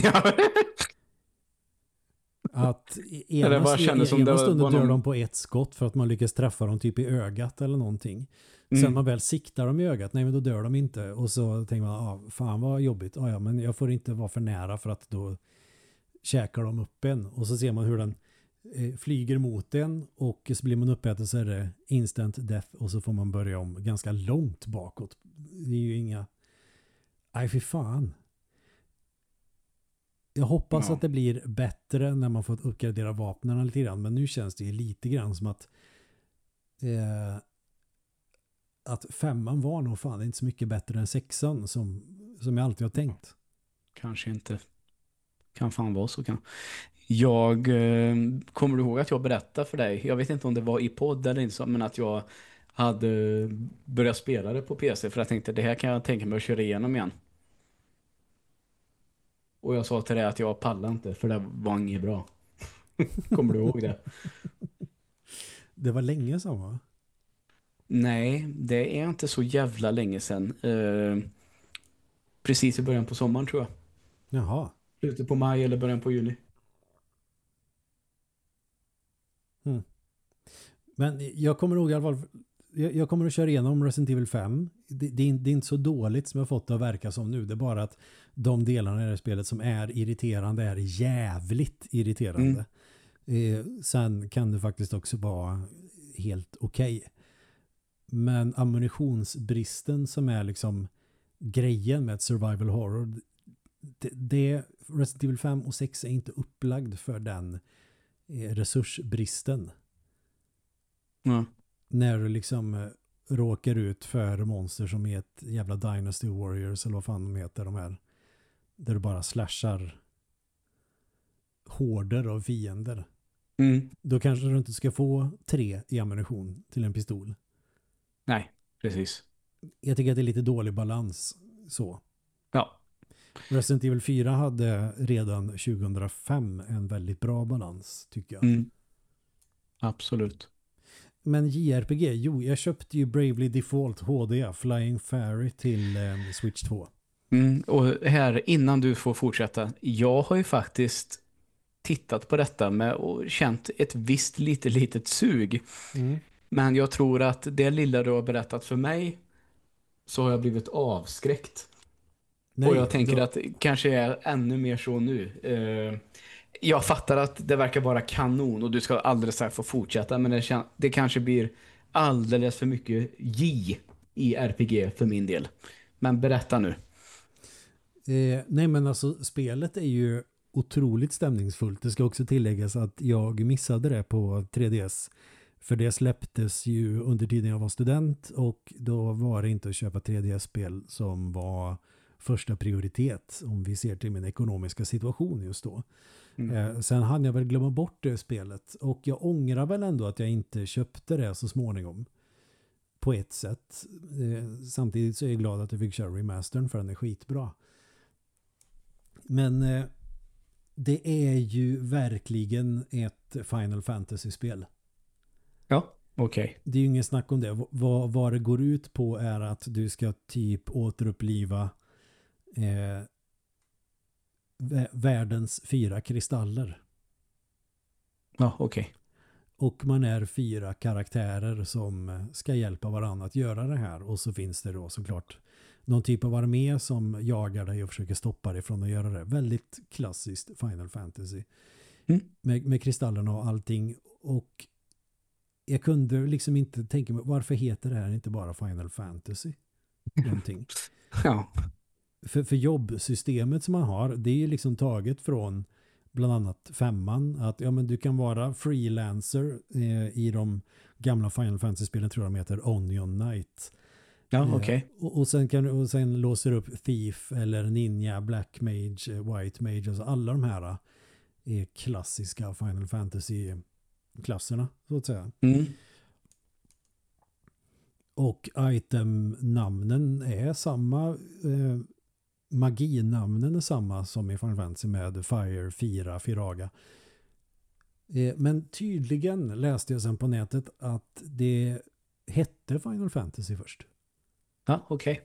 Att e- Ja, det ena, bara kändes som ena stunden var dör någon- de på ett skott för att man lyckas träffa dem typ i ögat eller någonting. Sen Mm. man väl siktar dem i ögat, nej men då dör de inte. Och så tänker man, ah, fan vad jobbigt. Ah, ja, men jag får inte vara för nära för att då käkar de upp en. Och så ser man hur den flyger mot en och så blir man uppäten så är det instant death och så får man börja om ganska långt bakåt. Det är ju inga... Nej, fy fan. Jag hoppas Ja. att det blir bättre när man får uppgradera vapnen lite grann. Men nu känns det ju lite grann som att eh, att femman var nog fan inte så mycket bättre än sexan som, som jag alltid har tänkt. Kanske inte. Kan fan vara så kan. Jag eh, kommer du ihåg att jag berättade för dig, jag vet inte om det var i podd eller inte men att jag hade börjat spela det på PC för jag tänkte det här kan jag tänka mig att köra igenom igen. Och jag sa till dig att jag pallar inte för det var inget bra. kommer du ihåg det? Det var länge sedan va? Nej, det är inte så jävla länge sedan. Eh, precis i början på sommaren tror jag. Jaha. Slutet på maj eller början på juni. Men jag kommer ihåg i alla fall, jag, jag kommer att köra igenom Resident Evil 5. Det, det, är, det är inte så dåligt som jag fått det att verka som nu. Det är bara att de delarna i det här spelet som är irriterande är jävligt irriterande. Eh, sen kan det faktiskt också vara helt okej. Men ammunitionsbristen som är liksom grejen med survival horror det, det Resident Evil 5 och 6 är inte upplagd för den eh, resursbristen Ja. när du liksom eh, råkar ut för monster som är ett jävla Dynasty Warriors eller vad fan de heter de här där du bara slashar horder av fiender Mm. då kanske du inte ska få tre i ammunition till en pistol Nej, precis. jag tycker att det är lite dålig balans så Ja. Resident Evil 4 hade redan 2005 en väldigt bra balans tycker jag Mm. Absolut. Men JRPG, jo, jag köpte ju Bravely Default HD, Flying Fairy till eh, Switch 2. Mm. Och här, innan du får fortsätta. Jag har ju faktiskt tittat på detta med och känt ett visst lite litet sug. Men jag tror att det lilla du har berättat för mig så har jag blivit avskräckt. och jag tänker då- att det kanske är ännu mer så nu. Eh, jag fattar att det verkar vara kanon och du ska alldeles strax få fortsätta men det, det kanske blir alldeles för mycket J i RPG för min del. Men berätta nu. Eh, nej men alltså spelet är ju otroligt stämningsfullt. Det ska också tilläggas att jag missade det på 3DS. För det släpptes ju under tiden jag var student och då var det inte att köpa 3DS-spel som var första prioritet om vi ser till min ekonomiska situation just då. Mm. Eh, sen hann jag väl glömma bort det spelet och jag ångrar väl ändå att jag inte köpte det så småningom. På ett sätt. Eh, samtidigt så är jag glad att jag fick köra remastern för den är skitbra. Men eh, det är ju verkligen ett Final Fantasy-spel. Ja, okej. Det är ju ingen snack om det. Vad, vad det går ut på är att du ska typ återuppliva eh, världens fyra kristaller. Ja, okej. Och man är fyra karaktärer som ska hjälpa varandra att göra det här. Och så finns det då såklart någon typ av armé som jagar dig och försöker stoppa dig från att göra det. Väldigt klassiskt Final Fantasy. Mm. Med, med kristallerna och allting. Och jag kunde liksom inte tänka mig, varför heter det här inte bara Final Fantasy? Någonting. Ja. För, för jobbsystemet som man har, det är liksom taget från bland annat femman. Att ja, men du kan vara freelancer eh, i de gamla Final Fantasy-spelen tror jag de heter Onion Knight. Ja, Eh, okej. Och, och, sen kan, du- och sen låser du upp Thief eller Ninja, Black Mage, eh, White Mage. Alltså alla de här är klassiska Final Fantasy-klasserna så att säga. Mm. Och item-namnen är samma. Maginamnen är samma som i Final Fantasy med Fire, Fira, Firaga. Eh, men tydligen läste jag sen på nätet att det hette Final Fantasy först. Ja, okej.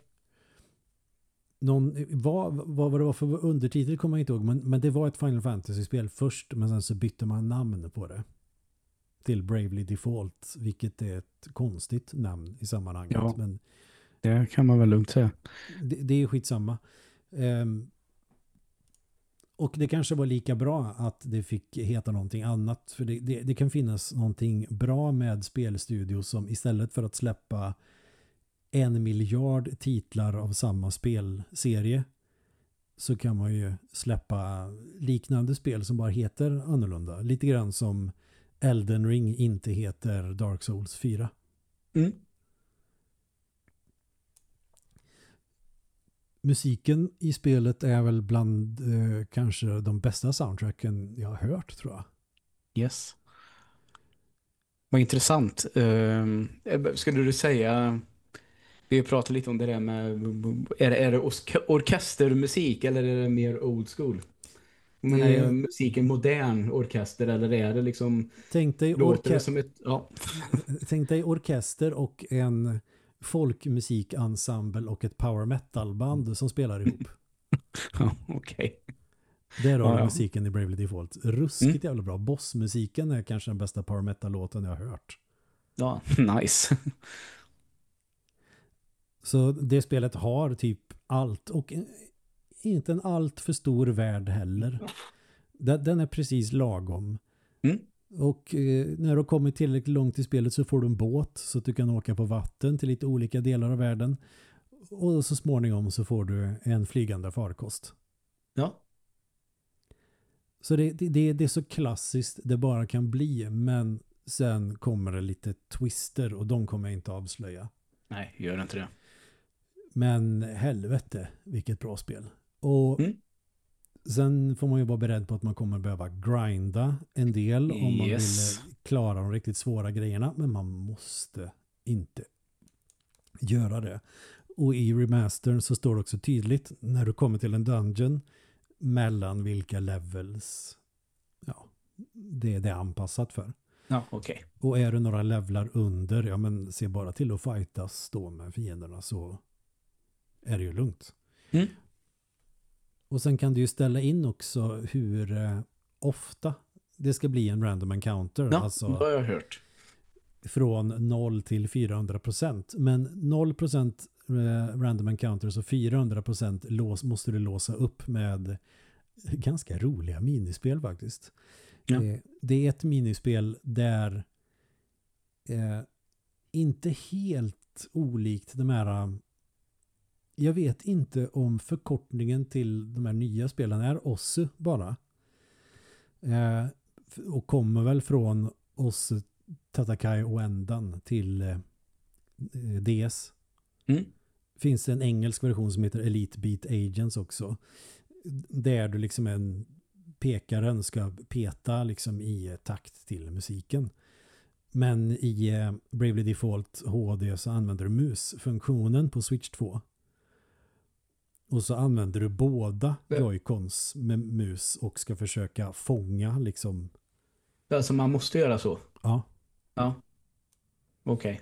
Någon, vad, vad var det var för undertitel kommer jag inte ihåg, men, men det var ett Final Fantasy-spel först, men sen så bytte man namn på det. Till Bravely Default, vilket är ett konstigt namn i sammanhanget. Ja. Men Det kan man väl lugnt säga. det, det är skitsamma. Ehm, och det kanske var lika bra att det fick heta någonting annat. För det, det, det kan finnas någonting bra med spelstudios som istället för att släppa en miljard titlar av samma spelserie så kan man ju släppa liknande spel som bara heter annorlunda. Lite grann som Elden Ring inte heter Dark Souls 4. Mm. Musiken i spelet är väl bland eh, kanske de bästa soundtracken jag har hört tror jag. Yes. Vad intressant. Uh, skulle du säga, vi pratade lite om det där med, är det, är det ork- orkestermusik eller är det mer old school? Men är Eh. musiken modern orkester eller är det liksom, Tänk dig, det orke- som ett, ja, tänk dig orkester och en folkmusikensemble och ett power metal-band som spelar ihop. ja okej. Där har Ja, du ja. musiken i Bravely Default. Ruskigt Mm. jävla bra. Bossmusiken är kanske den bästa power metal-låten jag har hört. Ja, nice. Så det spelet har typ allt och inte en allt för stor värld heller. Den den är precis lagom. Mm. Och eh, när du har kommit tillräckligt långt i spelet så får du en båt så att du kan åka på vatten till lite olika delar av världen. Och så småningom så får du en flygande farkost. Ja, Så det, det, det är så klassiskt det bara kan bli men sen kommer det lite twister och de kommer jag inte avslöja. nej, gör inte det. Men helvete, vilket bra spel. Och Mm. Sen får man ju vara beredd på att man kommer behöva grinda en del om man Yes. vill klara de riktigt svåra grejerna. Men man måste inte göra det. Och i remastern så står det också tydligt när du kommer till en dungeon mellan vilka levels ja, det, det är anpassat för. Ja, okej. Och är det några levlar under, ja men se bara till att fightas då med fienderna så är det ju lugnt. Mm. Och sen kan du ju ställa in också hur eh, ofta det ska bli en random encounter. Ja, alltså det har jag hört. från 0 till 400 procent. Men 0 procent eh, random encounters och 400 procent måste du låsa upp med ganska roliga minispel faktiskt. Ja. Eh, det är ett minispel där eh, inte helt olikt de här eh, jag vet inte om förkortningen till de här nya spelen är OSSU bara. Eh, och kommer väl från OSSU Tatakai och ändan till eh, DS. Mm. Finns det en engelsk version som heter Elite Beat Agents också. Där du liksom en pekaren ska peta liksom i takt till musiken. Men i eh, Bravely Default HD så använder du musfunktionen på Switch 2. Och så använder du båda joycons med mus och ska försöka fånga liksom. Alltså man måste göra så. Ja. Ja. Okej.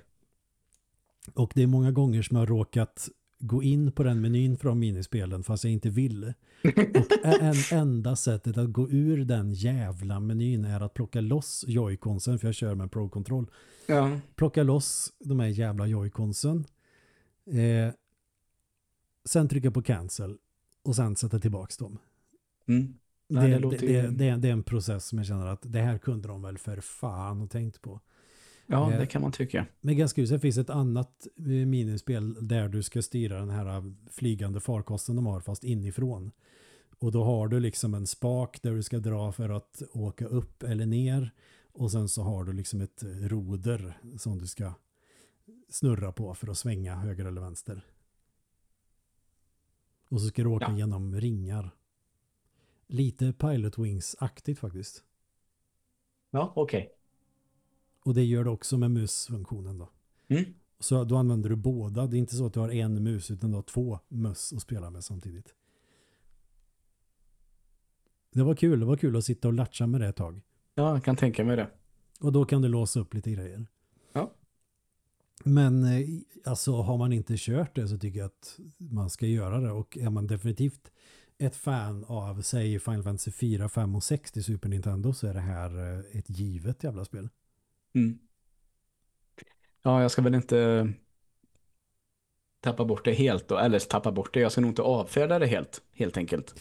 Och det är många gånger som jag har råkat gå in på den menyn från minispelen fast jag inte vill. Och en enda sättet att gå ur den jävla menyn är att plocka loss joyconsen för jag kör med pro-kontroll. Ja. Plocka loss de här jävla joyconsen. Eh, sen trycka på cancel och sen sätta tillbaks dem. Mm. Det, Nej, det det, det, det, det är en process som jag känner att det här kunde de väl för fan och tänkt på. Ja, Eh, det kan man tycka. Men ganska just, det finns ett annat eh, minispel där du ska styra den här flygande farkosten de har fast inifrån. Och då har du liksom en spak där du ska dra för att åka upp eller ner. Och sen så har du liksom ett eh, roder som du ska snurra på för att svänga höger eller vänster. Och så ska du åka Ja. genom ringar. Lite Pilot Wings-aktigt faktiskt. Ja, okej. Och det gör du också med musfunktionen då. Mm. Så då använder du båda. Det är inte så att du har en mus utan du har två möss att spela med samtidigt. Det var kul. Det var kul att sitta och latcha med det ett tag. Ja, jag kan tänka mig det. Och då kan du låsa upp lite grejer. Men eh, alltså har man inte kört det så tycker jag att man ska göra det. Och är man definitivt ett fan av säg Final Fantasy 4, 5 och 6 till Super Nintendo så är det här eh, ett givet jävla spel. Mm. Ja, jag ska väl inte eh, tappa bort det helt då, eller tappa bort det. Jag ska nog inte avfärda det helt, helt enkelt.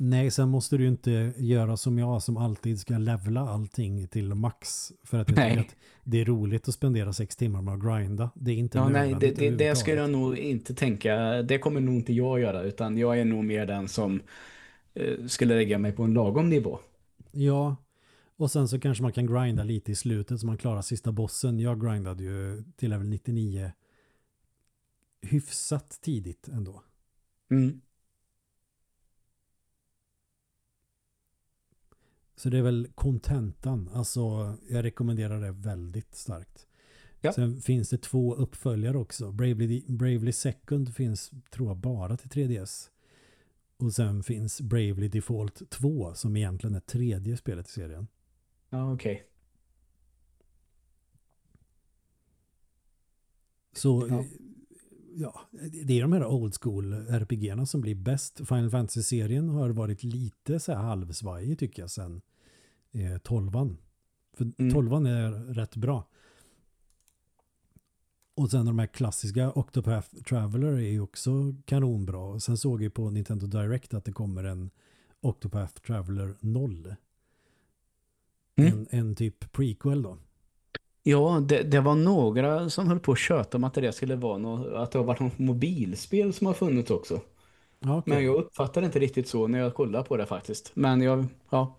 Nej, sen måste du ju inte göra som jag som alltid ska levla allting till max. För att jag Nej. tycker att det är roligt att spendera sex timmar med att grinda. Det är inte Ja, nej, det, det, det ska jag nog inte tänka. Det kommer nog inte jag göra, utan jag är nog mer den som eh, skulle lägga mig på en lagom nivå. Ja, och sen så kanske man kan grinda lite i slutet så man klarar sista bossen. Jag grindade ju till level 99 hyfsat tidigt ändå. Mm. Så det är väl kontentan. Alltså, jag rekommenderar det väldigt starkt. Ja. Sen finns det två uppföljare också. Bravely, Bravely Second finns, tror jag, bara till 3DS. Och sen finns Bravely Default 2 som egentligen är tredje spelet i serien. Ja, okej. Så Ja. Ja. det är de här old school RPG-erna som blir bäst. Final Fantasy-serien har varit lite så här halvsvajig tycker jag sen eh, 12 För Mm. 12 är rätt bra. Och sen de här klassiska Octopath Traveler är ju också kanonbra. Och sen såg jag på Nintendo Direct att det kommer en Octopath Traveler 0. Mm. En, en typ prequel då. Ja, det, det var några som höll på att köta om att det skulle vara något, att det har varit något mobilspel som har funnits också. Okej. Men jag uppfattade inte riktigt så när jag kollade på det faktiskt. Men jag, ja.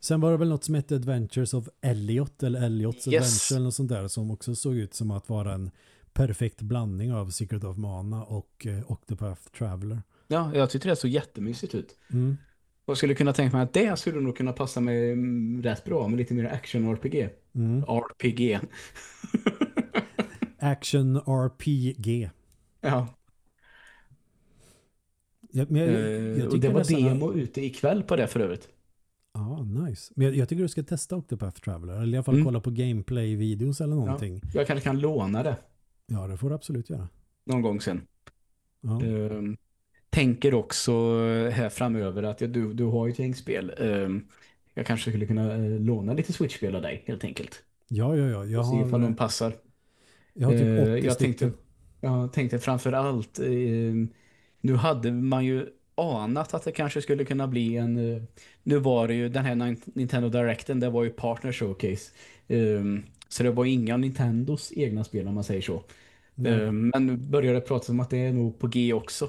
Sen var det väl något som hette Adventures of Elliot eller Elliots Yes. Adventure eller något sånt där som också såg ut som att vara en perfekt blandning av Secret of Mana och eh, Octopath Traveler. Ja, jag tyckte det såg jättemysigt ut. Mm. Och skulle kunna tänka mig att det skulle nog kunna passa mig mm, rätt bra med lite mer action-RPG. Mm. RPG. Action RPG. Ja, Ja, men jag, jag, eh, jag och det var nästan demo ute ikväll på det för övrigt. Ja, nice. Men jag, jag tycker du ska testa Octopath Traveler. Eller i alla fall Mm. kolla på gameplay-videos eller någonting. Jag kanske kan låna det Ja. det får du absolut göra. någon gång sen. Ja. Ehm, tänker också här framöver att jag, du, du har ju ett gäng spel. Ehm, jag kanske skulle kunna eh, låna lite Switch-spel av dig helt enkelt. ja, ja, ja. Jag och se ifall de har, passar. jag har typ Eh, 80 jag tänkte, jag tänkte framför allt, eh, nu hade man ju anat att det kanske skulle kunna bli en, eh, nu var det ju den här Nin- Nintendo Directen, det var ju Partner Showcase. Ehm, så det var inga Nintendos egna spel om man säger så. Ehm, men nu börjar det pratas om att det är nog på G också.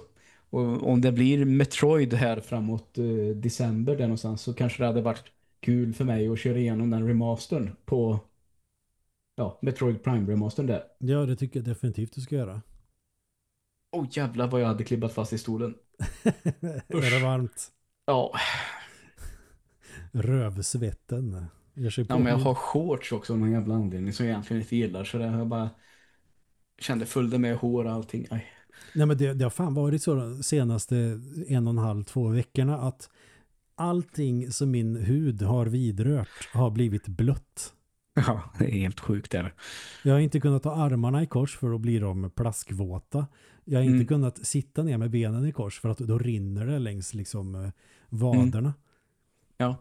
Och om det blir Metroid här framåt eh, december där någonstans så kanske det hade varit kul för mig att köra igenom den remastern på ja, Metroid Prime remastern där. Ja, det tycker jag definitivt du ska göra. Åh jävlar vad jag hade klibbat fast i stolen. är det varmt? Ja, Rövsvetten. På. ja men jag har shorts också av någon jävla anledning som jag egentligen inte gillar. Så det jag bara kände följde med hår och allting. Aj. Nej, men det, det har fan varit så de senaste en och en halv, två veckorna att allting som min hud har vidrört har blivit blött. Ja, det är helt sjukt där. Jag har inte kunnat ha armarna i kors för att bli de plaskvåta. Jag har inte Mm. kunnat sitta ner med benen i kors för att då rinner det längs liksom eh, vaderna. Ja.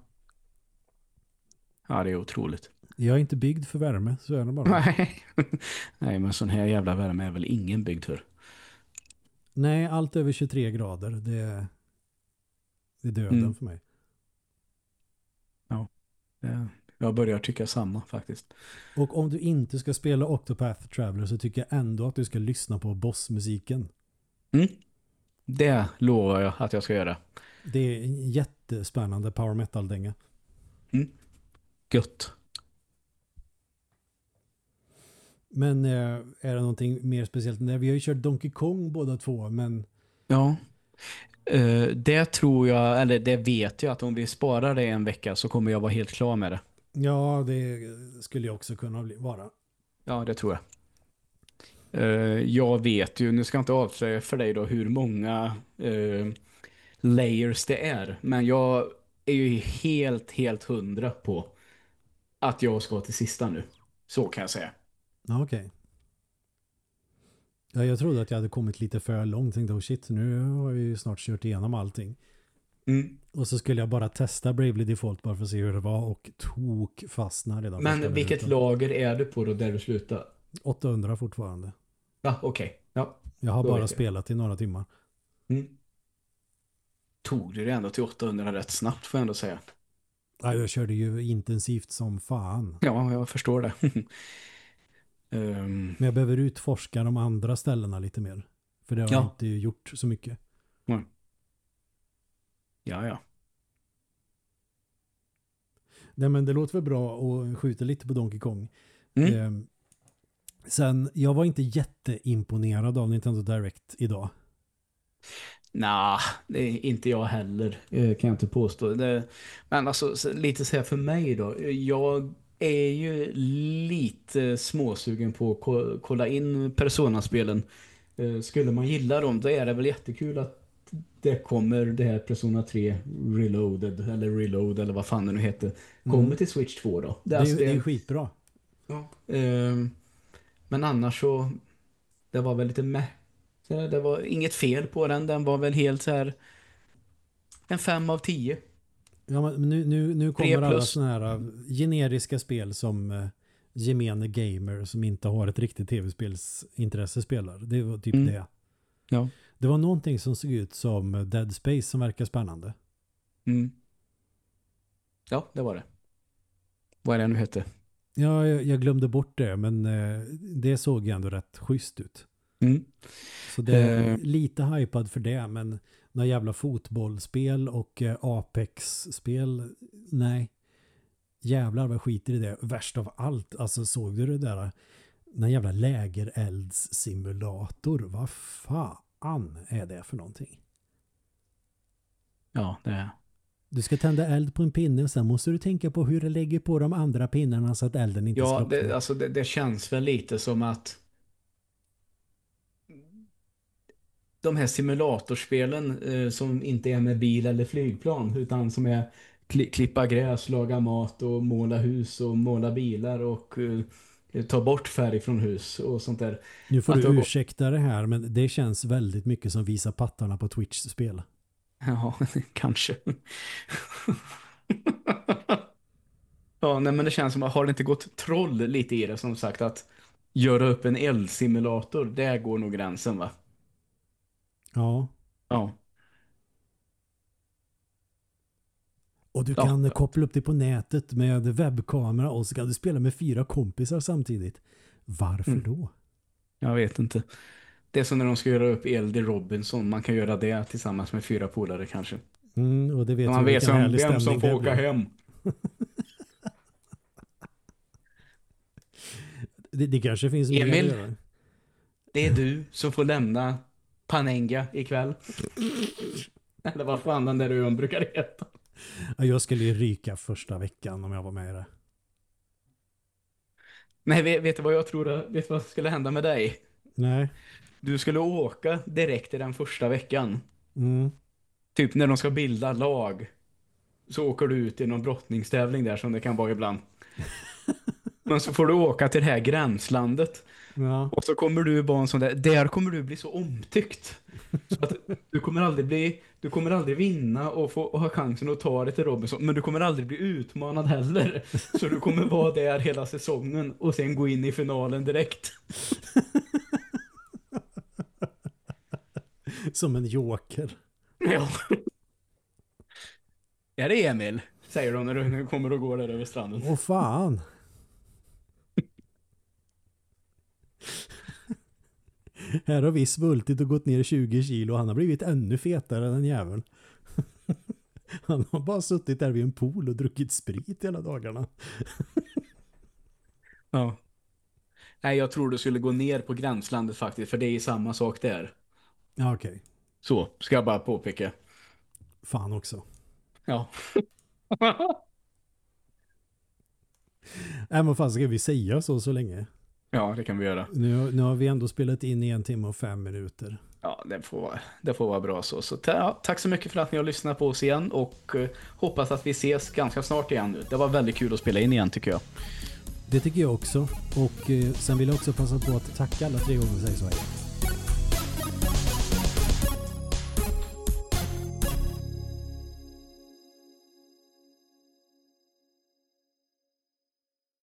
Ja, det är otroligt. Jag är inte byggd för värme, så är det bara. Nej. Nej, men sån här jävla värme är väl ingen byggd för. Nej, allt över 23 grader, det är, det är döden Mm. för mig. Det- Jag börjar tycka samma faktiskt. Och om du inte ska spela Octopath Traveler så tycker jag ändå att du ska lyssna på bossmusiken. Mm. Det lovar jag att jag ska göra. Det är en jättespännande power metal-dänga. Gött. Men eh, är det någonting mer speciellt? Nej, vi har ju kört Donkey Kong båda två, men Ja. Eh, det tror jag, eller det vet jag att om vi sparar det en vecka så kommer jag vara helt klar med det. ja, det skulle jag också kunna bli, vara. Ja, det tror jag. Eh, jag vet ju, nu ska jag inte avslöja för dig då hur många layers det är. Men jag är ju helt, helt hundra på att jag ska till sista nu. Så kan jag säga. Okej. Ja, jag trodde att jag hade kommit lite för långt. Tänkte, oh shit, nu har jag ju snart kört igenom allting. Mm. Och så skulle jag bara testa Bravely Default bara för att se hur det var och tok fastna redan Men vilket minuten. lager är du på då där du slutar? 800 fortfarande. Ja, okej. Ja. Jag har bara spelat i några timmar. Mm. Tog du det ändå till 800 rätt snabbt får jag ändå säga. Ja, jag körde ju intensivt som fan. Ja, jag förstår det. Ehm, Men jag behöver utforska de andra ställena lite mer. För det har jag Ja. inte gjort så mycket. ja, ja. Nej men det låter väl bra att skjuta lite på Donkey Kong. Mm. Ehm, sen, jag var inte jätteimponerad av Nintendo Direct idag. Nah, det är inte jag heller, eh, kan jag inte påstå. Det, men alltså, så- lite så här för mig då. Jag är ju lite småsugen på att ko- kolla in Persona-spelen. Eh, Skulle man gilla dem, då är det väl jättekul att det kommer det här Persona 3 Reloaded, eller Reload, eller vad fan det nu heter, kommer Mm. till Switch 2 då. Det är, alltså- det är skitbra. Ehm, men annars så det var väl lite med. Det var inget fel på den. Den var väl helt så här en fem av tio. Ja, men nu, nu, nu kommer alla sådana här äh, generiska spel som uh, gemene gamer som inte har ett riktigt tv-spelsintresse spelar. Det var typ Mm. det. Ja. Det var någonting som såg ut som Dead Space som verkar spännande. Mm. Ja, det var det. Vad är det nu hette? Ja, jag, jag glömde bort det, men eh, det såg ändå rätt schysst ut. Mm. Så det är Eh. lite hypad för det, men några jävla fotbollsspel och eh, Apex-spel, nej. Jävlar vad skiter i det. Värst av allt, alltså såg du det där? Den jävla lägereldssimulator, vad fan är det för någonting? Ja, det är. Du ska tända eld på en pinne och sen måste du tänka på hur du lägger på de andra pinnarna så att elden inte Ja, slocknar. det, alltså det, det känns väl lite som att de här simulatorspelen eh, som inte är med bil eller flygplan utan som är kli, klippa gräs, laga mat och måla hus och måla bilar och eh, ta bort färg från hus och sånt där. Nu får att du ursäkta det här, men det känns väldigt mycket som visa pattarna på Twitch-spel. Ja, kanske. ja, nej men det känns som att har det inte gått troll lite i det som sagt att göra upp en eldsimulator, där går nog gränsen va? Ja. Ja. Och du Ja. kan koppla upp det på nätet med webbkamera och så kan du spela med fyra kompisar samtidigt. Varför Mm. då? Jag vet inte. Det är som när de ska göra upp eld i Robinson. Man kan göra det tillsammans med fyra polare kanske. Mm, och det vet man vet som, vem som får åka hem. Det, det kanske finns Emil? Det är du som får lämna Panenga ikväll. Eller vad fan den där ön brukar heta. Ja, Jag skulle ju ryka första veckan om jag var med i det. Nej, vet, vet du vad jag tror? Vet du vad skulle hända med dig? Nej. Du skulle åka direkt i den första veckan. Mm. Typ när de ska bilda lag. Så åker du ut i någon brottningstävling där som det kan vara ibland. Men så får du åka till det här gränslandet. Ja. Och så kommer du vara en sån där, där kommer du bli så omtyckt. Så att du kommer aldrig bli, du kommer aldrig vinna och få och ha chansen att ta det till Robinson. Men du kommer aldrig bli utmanad heller. Så du kommer vara där hela säsongen och sen gå in i finalen direkt. Som en joker. Ja. Är det Emil? Säger de när du när du kommer och går där över stranden. Åh fan. Här har vi svultit och gått ner 20 kilo och han har blivit ännu fetare än en jävel. Han har bara suttit där vid en pool och druckit sprit hela dagarna. Ja. Nej, jag tror du skulle gå ner på gränslandet faktiskt, för det är samma sak där. Ja, okej. Så, ska jag bara påpeka. Fan också. Ja. Nej, men fan ska vi säga så så länge? Ja, det kan vi göra. Nu, nu har vi ändå spelat in i en timme och fem minuter. Ja, det får, det får vara bra så. så ja, tack så mycket för att ni har lyssnat på oss igen och eh, hoppas att vi ses ganska snart igen nu. Det var väldigt kul att spela in igen tycker jag. Det tycker jag också. Och eh, sen vill jag också passa på att tacka alla tre gånger säga så här.